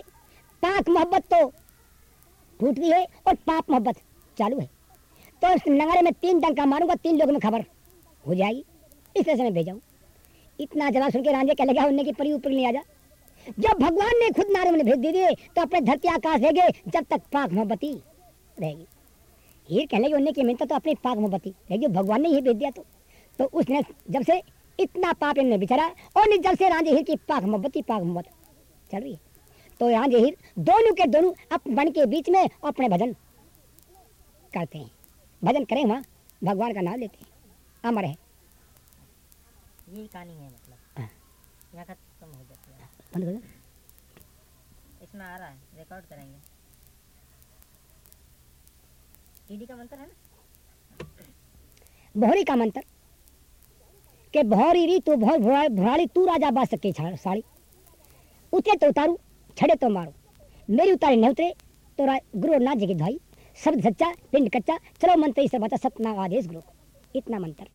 पाक मोहब्बत तो टूट गई है और पाप मोहब्बत चालू है। तो इस नगाड़े में तीन डंका मारूँगा, तीन लोगों में खबर हो जाएगी। इस तरह से मैं भेजाऊँ इतना जवाब सुन के रांझे कह लगा उन्हें की परी ऊपर नहीं आ जा जब भगवान ने खुद नारे में भेज दिए तो अपने धरती आकाश देंगे जब तक पाक मोहब्बती रहेगी हीर कहने लगे उन्हें की मिलता तो अपनी पाक मोहब्बती रहेगी भगवान ने ही भेज दिया तो। तो उसने जब से इतना पाप इनने बिचारा और जब से राजे हीर की पाक मोहब्बती पाक मोहब्बत चल रही है। तो राजे हीर दोनों के दोनों अप बन के बीच में अपने भजन करते हैं। भजन करें वहाँ भगवान का नाम लेते हैं। अमर है। यही कहानी है मतलब। हाँ। यहाँ खत्म हो जाती है बंद कर दो। इसमें आ रहा है रिकॉर्ड करेंगे। ईडी का मंत्र है ना? भौरी का मंत्र। के भौरी री तू भौर भुरा- भुराड़ी तू राजा बाज सके साड़ी उतरे तो उतारू छड़े तो मारो। मेरी उतारी नहीं उतरे तो गुरु ना जगे भाई शब्द सच्चा पिंड कच्चा चलो मंत्र इसे बता सतना आदेश गुरु। इतना मंत्र।